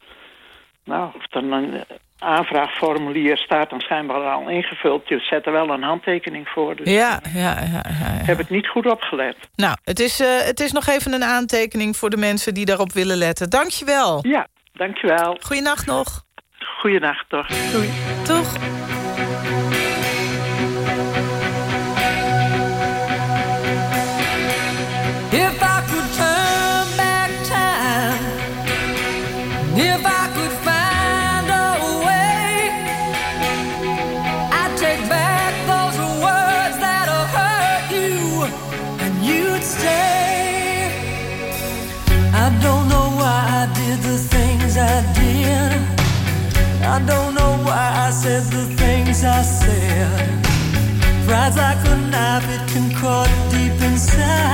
nou, of er een aanvraagformulier staat dan schijnbaar al ingevuld. Je zet er wel een handtekening voor. Dus ja, ja, ja, ja, ja. heb het niet goed opgelet. Nou, het is, uh, het is nog even een aantekening voor de mensen die daarop willen letten. Dankjewel. Ja, Dankjewel. Goeienacht nog. Goeienacht toch. Doei. Toch. If I could turn back time, if I I don't know why I said the things I said. Pride's like a knife, it can cut deep inside.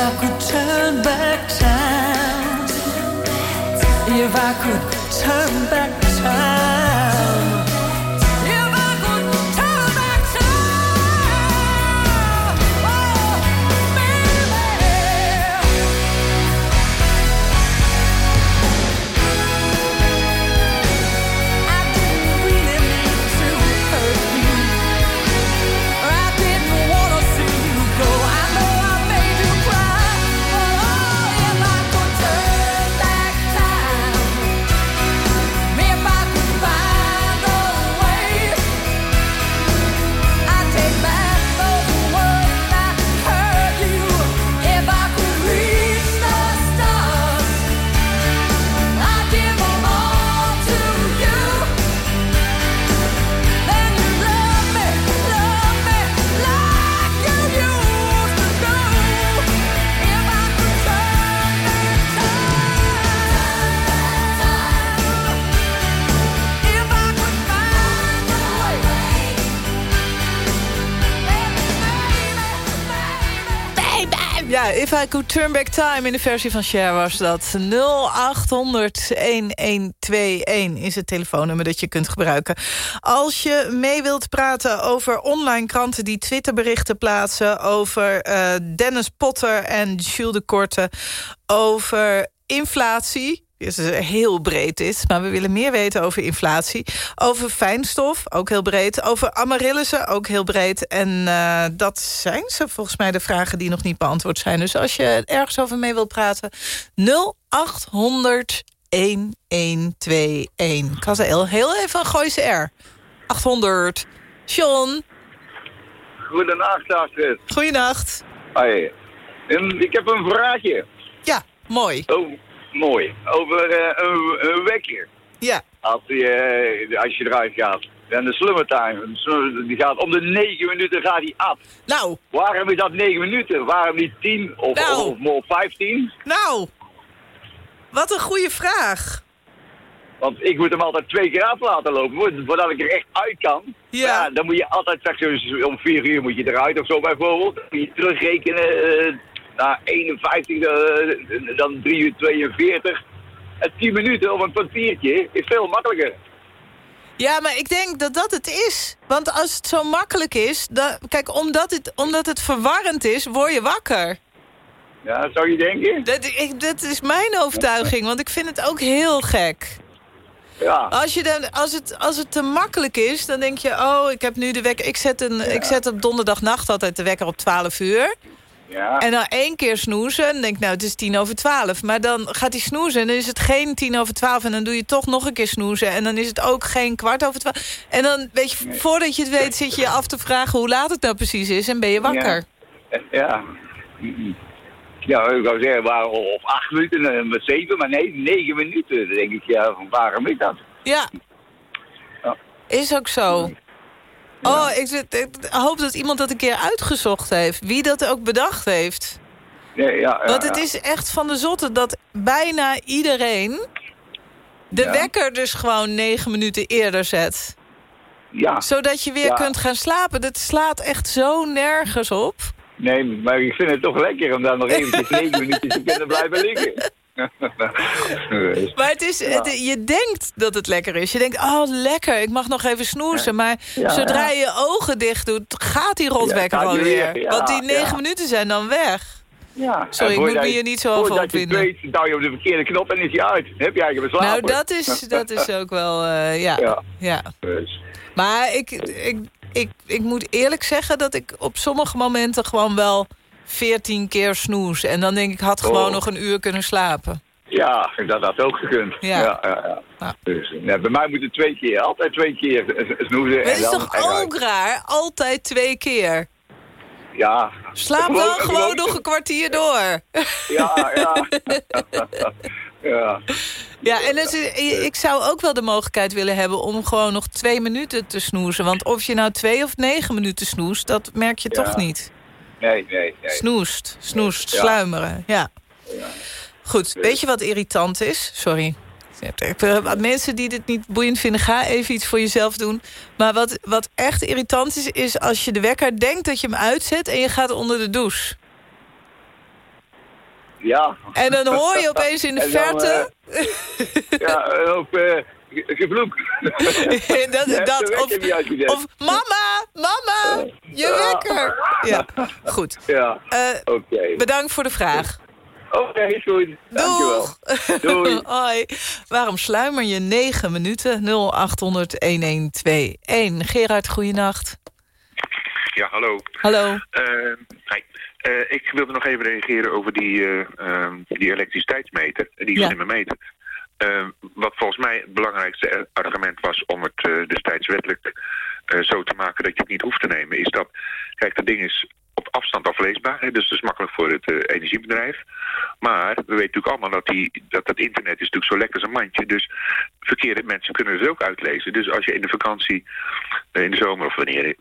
I could turn back time, if I could turn back time. If I Could Turn Back Time in de versie van Cher was dat. 0800-1121 is het telefoonnummer dat je kunt gebruiken. Als je mee wilt praten over online kranten die Twitterberichten plaatsen... over eh, Dennis Potter en Jules de Korte, over inflatie... Dus is heel breed dit, maar we willen meer weten over inflatie. Over fijnstof, ook heel breed. Over amaryllissen, ook heel breed. En eh, dat zijn ze volgens mij de vragen die nog niet beantwoord zijn. Dus als je ergens over mee wilt praten... 0800 1121. Ik had heel, heel even een Gooise R. 800. John, Goedenacht, Astrid. goeienacht. Hoi. En ik heb een vraagje. Ja, mooi. Oh, mooi. Over eh, een, een wekker. Ja. Als, die, eh, als je eruit gaat. En de slimmer time, de slimmer- die gaat om de 9 minuten gaat die af. Nou. Waarom is dat 9 minuten? Waarom niet 10 of, Nou. of, of 15? Nou, wat een goede vraag. Want ik moet hem altijd twee keer af laten lopen, vo- voordat ik er echt uit kan. Ja. dan moet je altijd, zeg je, om 4 uur moet je eruit of zo bijvoorbeeld. Dan moet je terugrekenen eh, naar 51, eh, dan 3 uur 42. En 10 minuten of een kwartiertje is veel makkelijker. Ja, maar ik denk dat dat het is. Want als het zo makkelijk is... Dan, kijk, omdat het, omdat het verwarrend is, word je wakker. Ja, zou je denken? Dat, ik, dat is mijn overtuiging, want ik vind het ook heel gek. Ja. Als, je dan, als, het, als het te makkelijk is, dan denk je... oh, ik heb nu de wekker... Ik zet, een, ik zet op donderdagnacht altijd de wekker op 12 uur. Ja. En dan één keer snoezen. En denk ik, nou, het is tien over twaalf. Maar dan gaat hij snoezen en dan is het geen tien over twaalf. En dan doe je toch nog een keer snoezen. En dan is het ook geen kwart over twaalf. En dan, weet je, voordat je het weet, zit je je af te vragen... hoe laat het nou precies is en ben je wakker. Ja. Ja. Ja, ik zou zeggen, waar, of acht minuten, met zeven, maar nee, negen minuten. Dan denk ik, ja, waarom is dat? Ja. Ja. Is ook zo. Oh, ik, zit- ik hoop dat iemand dat een keer uitgezocht heeft. Wie dat ook bedacht heeft. Ja, ja, Want het is echt van de zotte dat bijna iedereen... de wekker dus gewoon negen minuten eerder zet. Ja. Zodat je weer kunt gaan slapen. Dat slaat echt zo nergens op. Nee, maar ik vind het toch lekker om daar nog eventjes [LAUGHS] negen minuutjes te kunnen blijven liggen. Maar het is, het- je denkt dat het lekker is. Je denkt, oh lekker, ik mag nog even snoezen. Maar Ja, zodra je je ogen dicht doet, gaat die rotwekker weer, ja, Want die negen minuten zijn dan weg. Ja. Sorry, ik moet voordat me je- hier niet zo over Voordat je opwinden. het weet, duw je op de verkeerde knop en is hij uit. Heb je eigenlijk Nou, beslapen. dat is, dat is ook wel, eh, ja. Ja. ja. Dus, Maar ik, ik, ik, ik moet eerlijk zeggen dat ik op sommige momenten gewoon wel 14 keer snoes. En dan denk ik, had gewoon Oh. nog een uur kunnen slapen. ja, dat had ook gekund. Ja. Ja, ja, ja. Dus, nee, bij mij moet het twee keer, altijd twee keer snoezen. Het is dan toch ook raar? Altijd twee keer. Ja. Slaap dan gewoon nog een kwartier door. Ja, ja. [LAUGHS] ja. Ja, en dus, ik zou ook wel de mogelijkheid willen hebben... om gewoon nog twee minuten te snoezen. Want of je nou twee of negen minuten snoest... dat merk je toch niet. Nee, nee, nee. Snoest, snoest, Ja. sluimeren. Ja. Goed, weet je wat irritant is? Sorry. Eh, Mensen die dit niet boeiend vinden, ga even iets voor jezelf doen. Maar wat, wat echt irritant is, is als je de wekker denkt dat je hem uitzet... en je gaat onder de douche. Ja. En dan hoor je [LAUGHS] opeens in de dan, verte... eh, ja, een hoop eh, ge- gevloek. [LAUGHS] dat, dat, of, of mama, mama, je wekker. Ja, [LAUGHS] goed. Ja, Eh, oké. Bedankt voor de vraag. Oké, is goed. Dankjewel. [LAUGHS] Doei. Hoi. Waarom sluimer je 9 minuten? 0800-1121. Gerard, goeienacht. Ja, hallo. Hallo. Hi. Eh, ik wilde nog even reageren over die, eh, ehm, die elektriciteitsmeter, die Ja. slimmermeter. Wat volgens mij het belangrijkste argument was om het eh, destijds wettelijk eh, zo te maken dat je het niet hoeft te nemen, is dat, kijk, dat ding is op afstand afleesbaar, hè, dus dat is makkelijk voor het eh, energiebedrijf. Maar we weten natuurlijk allemaal dat, die, dat dat internet is natuurlijk zo lekker als een mandje, dus verkeerde mensen kunnen het ook uitlezen. Dus als je in de vakantie, in de zomer of wanneer je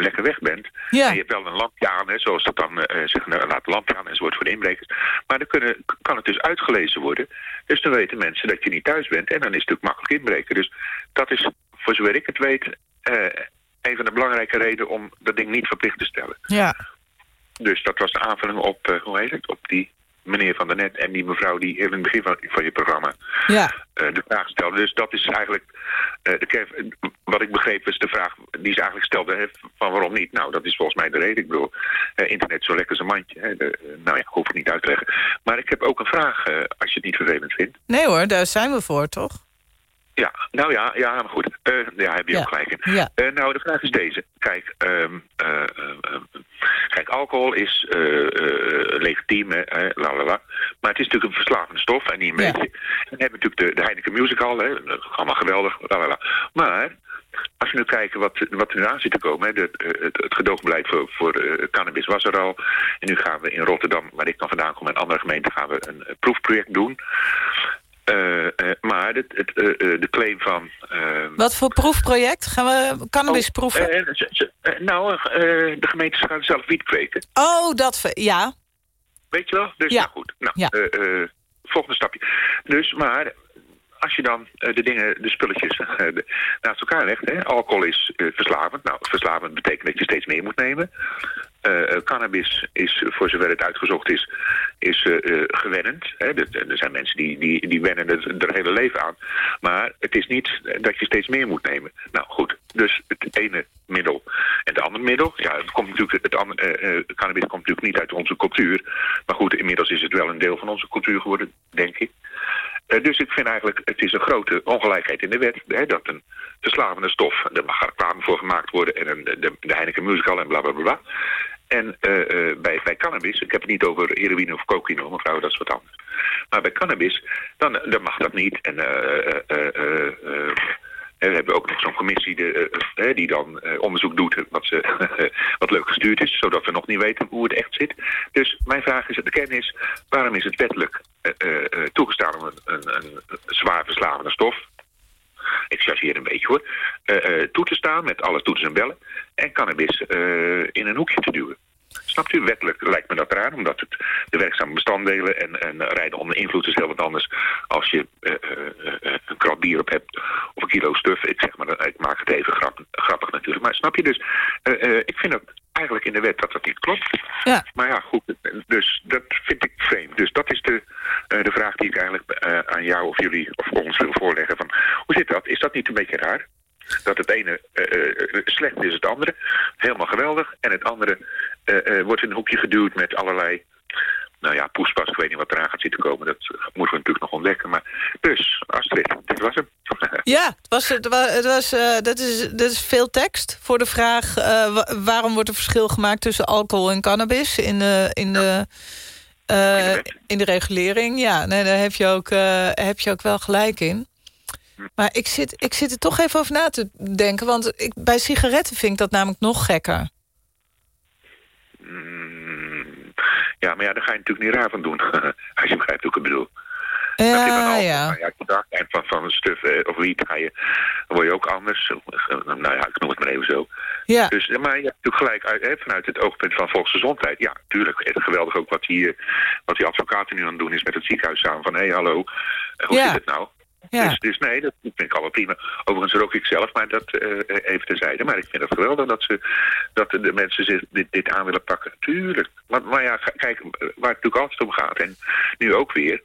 lekker weg bent, Ja. en je hebt wel een lampje aan, hè, zoals dat dan zeggen, nou, laat een lampje aan enzovoort voor de inbrekers. Maar dan kunnen, kan het dus uitgelezen worden. Dus dan weten mensen dat je niet thuis bent en dan is het natuurlijk makkelijk inbreken. Dus dat is, voor zover ik het weet, eh, een van de belangrijke redenen om dat ding niet verplicht te stellen. Ja. Dus dat was de aanvulling op, eh, hoe heet het, op die meneer van der Net en die mevrouw die in het begin van, van je programma Ja. eh, de vraag stelde. Dus dat is eigenlijk, eh, de wat ik begreep is de vraag die ze eigenlijk stelde hè, van waarom niet. Nou, dat is volgens mij de reden. Ik bedoel, eh, internet zo lekker als een mandje. Hè. De, nou ja, hoef ik niet uit te leggen. Maar ik heb ook een vraag, als je het niet vervelend vindt. Nee hoor, daar zijn we voor, toch? Ja, nou ja, ja maar goed. Eh ja, heb je Ja. ook gelijk in. Ja. Eh, nou, de vraag is deze. Kijk, ehm, eh, eh, eh, kijk alcohol is legitiem, hè, la la la. Maar het is natuurlijk een verslavende stof en niet een beetje. En dan hebben natuurlijk de, de Heineken Musical, hè, allemaal geweldig, la la la. Maar als we nu kijken wat, wat er nu aan zit te komen, hè, de, het, het gedoogbeleid voor, voor cannabis was er al. En nu gaan we in Rotterdam, waar ik dan vandaan kom, en andere gemeenten, gaan we een proefproject doen. Eh, eh, maar het, het, eh, de claim van... Wat voor proefproject? Gaan we cannabis proeven? ze- eh, nou, de gemeentes gaan zelf wiet kweken. oh, dat... Ja. Weet je wel? Dus Ja. nou goed. Nou, Ja. volgende stapje. Dus, maar als je dan de dingen, de spulletjes naast elkaar legt. Hè, alcohol is verslavend. Nou, verslavend betekent dat je steeds meer moet nemen. Eh, eh, cannabis is, voor zover het uitgezocht is, is gewennend. Hè. Er, er zijn mensen die, die, die wennen er er hele leven aan. Maar het is niet dat je steeds meer moet nemen. Nou goed, dus het ene middel en het andere middel. Ja, het komt natuurlijk, het eh, cannabis komt natuurlijk niet uit onze cultuur. Maar goed, inmiddels is het wel een deel van onze cultuur geworden, denk ik. Dus ik vind eigenlijk, het is een grote ongelijkheid in de wet. Hè, dat een verslavende stof, daar mag reclame voor gemaakt worden. En een, de, de Heineken Musical en bla bla bla. bla. En eh, eh, bij, bij cannabis, ik heb het niet over heroïne of cocaïne, mevrouw, dat is wat anders. Maar bij cannabis, dan, dan mag dat niet. En eh, eh, eh, eh, eh, we hebben ook nog zo'n commissie de, eh, eh, die dan eh, onderzoek doet wat, ze, [LAUGHS] wat leuk gestuurd is, zodat we nog niet weten hoe het echt zit. Dus mijn vraag is, de kern is, waarom is het wettelijk eh, eh, eh, toegestaan om een, een, een zwaar verslavende stof, ik chargeer een beetje hoor, eh, eh, toe te staan met alle toetsen en bellen en cannabis eh, in een hoekje te duwen? Snapt u? Wettelijk lijkt me dat eraan, omdat het de werkzame bestanddelen en, en rijden onder invloed is heel wat anders als je eh, eh, eh, een krat bier op hebt of een kilo stuf. Ik zeg maar, ik maak het even grap, grappig natuurlijk. Maar snap je dus, ik vind dat eigenlijk in de wet dat dat niet klopt. Ja. Maar ja, goed, dus dat vind ik vreemd. Dus dat is de, de vraag die ik eigenlijk aan jou of jullie of ons wil voorleggen. Van, hoe zit dat? Is dat niet een beetje raar? Dat het ene eh, eh, slecht is het andere. Helemaal geweldig. En het andere eh, wordt in een hoekje geduwd met allerlei... Nou ja, poespas, ik weet niet wat eraan gaat zitten komen. Dat moeten we natuurlijk nog ontdekken. Maar dus, Astrid, dit was hem. [LAUGHS] Ja, het was, het was, het was, dat, is, dat is veel tekst voor de vraag... wa- waarom wordt er verschil gemaakt tussen alcohol en cannabis... in de, in de, eh, in de regulering. Ja, nee, daar heb je, ook, heb je ook wel gelijk in. Maar ik zit, ik zit er toch even over na te denken... want ik, bij sigaretten vind ik dat namelijk nog gekker. Mm, ja, maar ja, daar ga je natuurlijk niet raar van doen. [LAUGHS] Als je begrijpt hoe ik het bedoel. Ja, ja. Nou ja, daar- en van, van stuf eh, of wiet ga je, dan word je ook anders. Eh, Nou ja, ik noem het maar even zo. Ja. Dus, eh, maar je hebt natuurlijk gelijk uit, hè, vanuit het oogpunt van volksgezondheid. Ja, tuurlijk. Het geweldig ook wat die, eh, wat die advocaten nu aan het doen is met het ziekenhuis samen. Van, hé, hallo, eh, hoe Ja. zit het nou? Ja. Dus, dus nee, dat vind ik allemaal prima. Overigens rook ik zelf, maar dat eh, even terzijde. Maar ik vind het geweldig dat, ze, dat de mensen zich dit, dit aan willen pakken. Tuurlijk. Maar, maar ja, kijk, waar het natuurlijk altijd om gaat. En nu ook weer.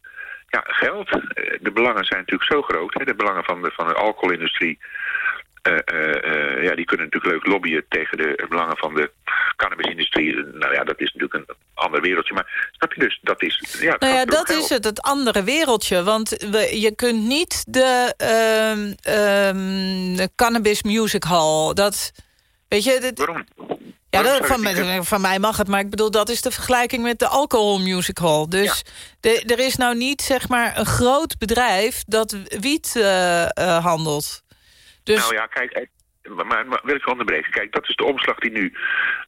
Ja, geld. Eh, De belangen zijn natuurlijk zo groot. Hè? De belangen van de, van de alcoholindustrie. Eh, eh, eh, ja, die kunnen natuurlijk leuk lobbyen tegen de belangen van de cannabisindustrie. Nou ja, dat is natuurlijk een ander wereldje. Maar snap je dus, dat is... Ja, Nou ja, dat is het, het andere wereldje. Want we, je kunt niet de, ehm, ehm, de Cannabis Music Hall... Dat, weet je, dit, Waarom? Ja, dat, van, mij- van mij mag het, maar ik bedoel, dat is de vergelijking met de Alcohol Music Hall. Dus de, er is nou niet, zeg maar, een groot bedrijf dat wiet handelt. Dus Nou ja, kijk, eh, maar, maar, wil ik onderbreken? Kijk, dat is de omslag die nu,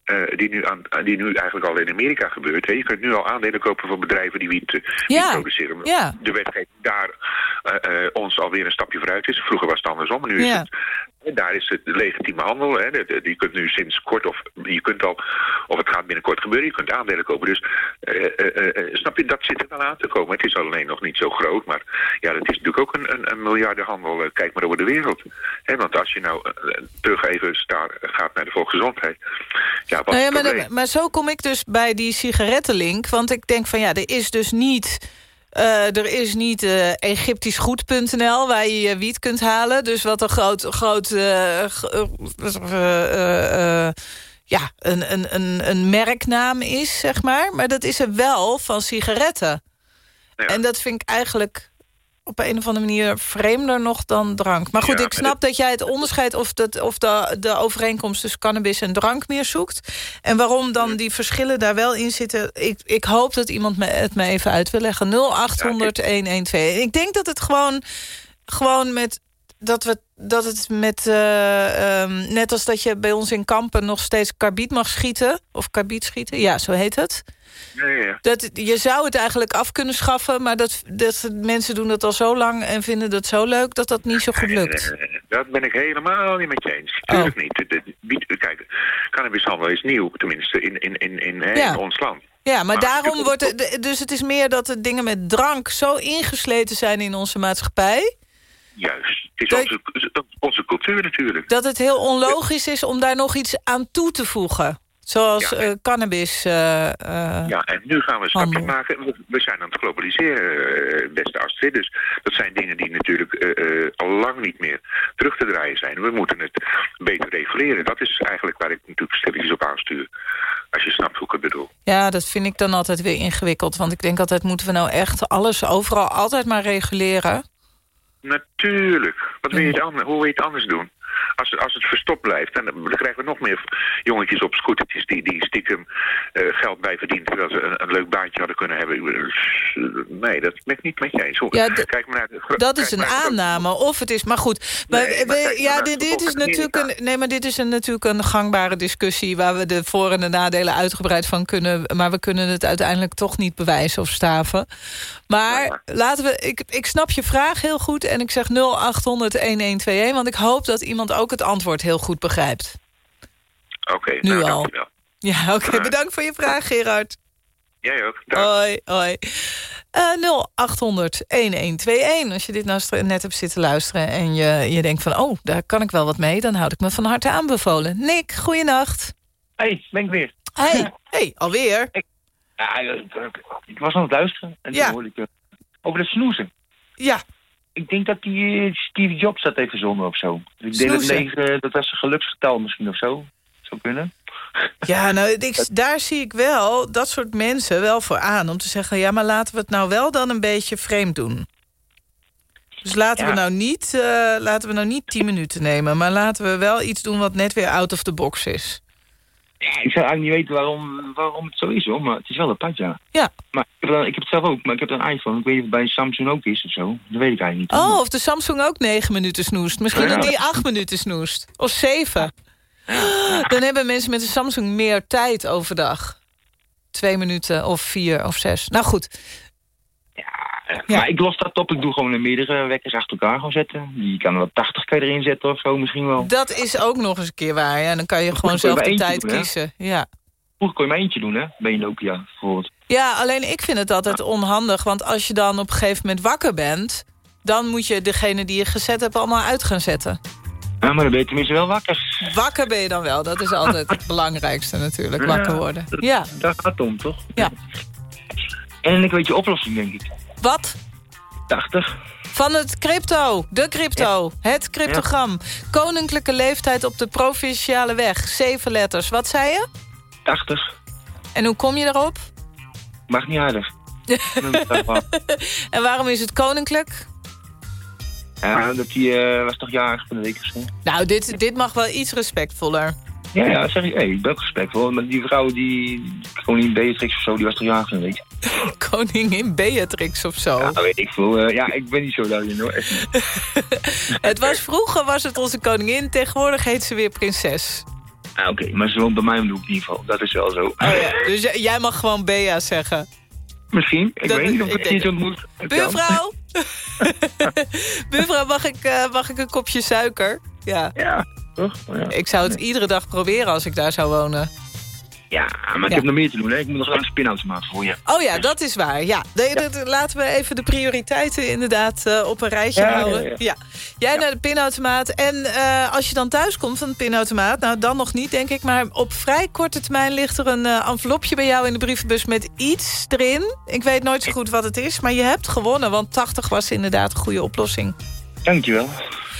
eh, die nu, aan, die nu eigenlijk al in Amerika gebeurt. Hè. Je kunt nu al aandelen kopen van bedrijven die wiet, eh, Ja, produceren. ja. De wetgeving daar eh, eh, ons alweer een stapje vooruit is. Vroeger was het andersom, nu is het... Daar is het legitieme handel. Hè. Je kunt nu sinds kort, of je kunt al, of het gaat binnenkort gebeuren, je kunt aandelen kopen. Dus eh, eh, eh, snap je, dat zit er wel aan te komen. Het is alleen nog niet zo groot, maar ja, dat is natuurlijk ook een, een, een miljardenhandel. Kijk maar over de wereld. Hè, want als je nou terug even sta- gaat naar de volksgezondheid. Ja, wat Nou ja, maar, maar zo kom ik dus bij die sigarettenlink. Want ik denk van ja, er is dus niet... eh, er is niet eh egyptischgoed.nl waar je je wiet kunt halen. Dus wat een groot, groot eh, ja, een, een, een, een merknaam is, zeg maar. Maar dat is er wel van sigaretten. En dat vind ik eigenlijk op een of andere manier vreemder nog dan drank. Maar goed, Ja, ik snap dat jij het onderscheid... of, dat, of de, de overeenkomst tussen cannabis en drank meer zoekt. En waarom dan die verschillen daar wel in zitten... ik, ik hoop dat iemand me, het me even uit wil leggen. 0800-1121. Ik denk dat het gewoon, gewoon met... Dat, we, dat het met, eh, ehm, net als dat je bij ons in Kampen nog steeds karbiet mag schieten. Of karbiet schieten, ja, zo heet het. Ja, ja, ja. Dat, je zou het eigenlijk af kunnen schaffen... maar dat, dat mensen doen het al zo lang en vinden dat zo leuk... dat dat niet zo goed lukt. Dat ben ik helemaal niet met je eens. Oh. Tuurlijk niet. Kijk, cannabishandel is nieuw, tenminste in, in, in, in, ons land. Ja, maar Maar daarom wordt het... Dus het is meer dat de dingen met drank zo ingesleten zijn in onze maatschappij... Juist. Het is onze, onze cultuur natuurlijk. dat het heel onlogisch is om daar nog iets aan toe te voegen. Zoals Ja, eh, cannabis. eh, eh, Ja, en nu gaan we handel. maken. We- We zijn aan het globaliseren, beste Astrid. Dus dat zijn dingen die natuurlijk al lang niet meer terug te draaien zijn. We moeten het beter reguleren. Dat is eigenlijk waar ik natuurlijk stilletjes op aanstuur. Als je snapt hoe ik het bedoel. Ja, dat vind ik dan altijd weer ingewikkeld. Want ik denk altijd, moeten we nou echt alles overal altijd maar reguleren? Natuurlijk. Wat wil je het anders, hoe wil je het anders doen? Als, als het verstopt blijft, dan, dan krijgen we nog meer jongetjes op scootertjes die, die stiekem eh, geld bij verdienen terwijl ze een, een leuk baantje hadden kunnen hebben. Nee, dat ben ik niet met je eens. Ja, kijk maar naar Dat is een aanname. Of het is, maar goed. Nee, maar we- ja, dit, is natuurlijk een, nee, maar dit is een, natuurlijk een gangbare discussie waar we de voor- en de nadelen uitgebreid van kunnen. Maar we kunnen het uiteindelijk toch niet bewijzen of staven. Maar laten we. Ik, ik snap je vraag heel goed en ik zeg 0800 1121, want ik hoop dat iemand ook het antwoord heel goed begrijpt. Oké, Nu nou, al. dankjewel. Ja, oké. bedankt voor je vraag, Gerard. Jij ook. Hoi, hoi. Eh 0800 1121. Als je dit nou net hebt zitten luisteren en je, je denkt van... oh, daar kan ik wel wat mee, dan houd ik me van harte aanbevolen. Nick, goeienacht. Hey, ben ik weer. Hey, [LAUGHS] hey alweer? Ja, ik, ik was aan het luisteren en Ja. toen hoorde ik eh, over het snoezen. Ja. Ik denk dat die eh, Steve Jobs dat heeft verzonnen of zo. Ik denk dat, negen, dat was een geluksgetal misschien of zo. Zou kunnen. [LAUGHS] Ja, nou, ik, daar zie ik wel dat soort mensen wel voor aan. Om te zeggen, ja, maar laten we het nou wel dan een beetje vreemd doen. Dus laten, we, nou niet, eh, laten we nou niet tien minuten nemen. Maar laten we wel iets doen wat net weer out of the box is. Ja, ik zou eigenlijk niet weten waarom, waarom het zo is hoor, maar het is wel een ja. Ja. Maar ik heb, dan- ik heb het zelf ook, maar ik heb een iPhone. Ik weet niet of het bij Samsung ook is of zo. Dat weet ik eigenlijk niet. Oh, of de Samsung ook negen minuten snoest. Misschien Ja. dat die acht minuten snoest. Of zeven. Dan hebben mensen met een Samsung meer tijd overdag. Twee minuten of vier of zes. Nou goed. Maar ik los dat op. Ik doe gewoon meerdere wekkers achter elkaar gewoon zetten. Die kan er wel 80 kan je erin zetten of zo misschien wel. Dat is ook nog eens een keer waar. Ja. Dan kan je gewoon je zelf de tijd doen, hè? kiezen. Ja. Vroeger kon je maar eentje doen, hè? Bij een Nokia bijvoorbeeld. ja, alleen ik vind het altijd onhandig. Want als je dan op een gegeven moment wakker bent... Dan moet je degene die je gezet hebt allemaal uit gaan zetten. Ja, maar dan ben je tenminste wel wakker. Wakker ben je dan wel. Dat is altijd het [LAUGHS] belangrijkste natuurlijk. Wakker worden. Ja. Daar gaat het om, toch? Ja. En ik weet je oplossing, denk ik. Wat? 80. Van het crypto. De crypto. Het cryptogram. Koninklijke leeftijd op de provinciale weg. Zeven letters. Wat zei je? 80. En hoe kom je daarop? Mag niet harder. [LAUGHS] en waarom is het koninklijk? Ja, dat die eh, was toch jarig van de week of zo. Nou, dit, dit mag wel iets respectvoller. Ja, ja, zeg ik. Hey, ik ben ook respectvol. Maar die vrouw, die koningin Beatrix of zo, die was toch jarig van de week. [LAUGHS] Koningin Beatrix of zo? Ja, weet ik veel. Eh, ja, ik ben niet zo daarin hoor. [LAUGHS] Het was vroeger was het onze koningin, tegenwoordig heet ze weer prinses. Ah, Oké, maar ze woont bij mij om de hoek in ieder geval. Dat is wel zo. Oh, ja. Dus jij mag gewoon Bea zeggen. Misschien. Ik Dat- weet niet of ik niet ontmoet. Buurvrouw! [LAUGHS] Buurvrouw, mag ik, eh, mag ik een kopje suiker? Ja. Ja, toch? Ja. Ik zou het iedere dag proberen als ik daar zou wonen. Ja, maar ik Ja. heb nog meer te doen. Hè. Ik moet nog wel een spinautomaat voor je. Oh ja, dat is waar. Ja, de- de- laten we even de prioriteiten inderdaad eh, op een rijtje Ja, houden. ja. Ja, Jij naar de pinautomaat. En eh, als je dan thuis komt van de pinautomaat... nou, dan nog niet, denk ik. Maar op vrij korte termijn ligt er een eh, envelopje bij jou in de brievenbus... met iets erin. Ik weet nooit zo goed wat het is, maar je hebt gewonnen. Want 80 was inderdaad een goede oplossing. Dankjewel.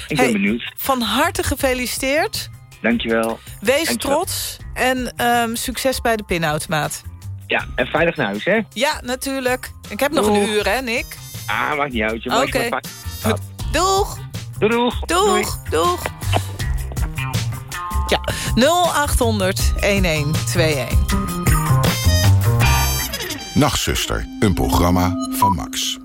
Ik ben Hey. benieuwd. Van harte gefeliciteerd. Dankjewel. Wees Dankjewel. trots. En ehm, succes bij de pinautomaat. Ja, en veilig naar huis, hè? Ja, natuurlijk. Ik heb nog een Doeg. uur, hè, Nick? Ah, maakt niet uit. Oké. maar fijn- Doeg! Doeg! Doeg! Doeg! Ja, 0800 1121. Nachtzuster, een programma van Max.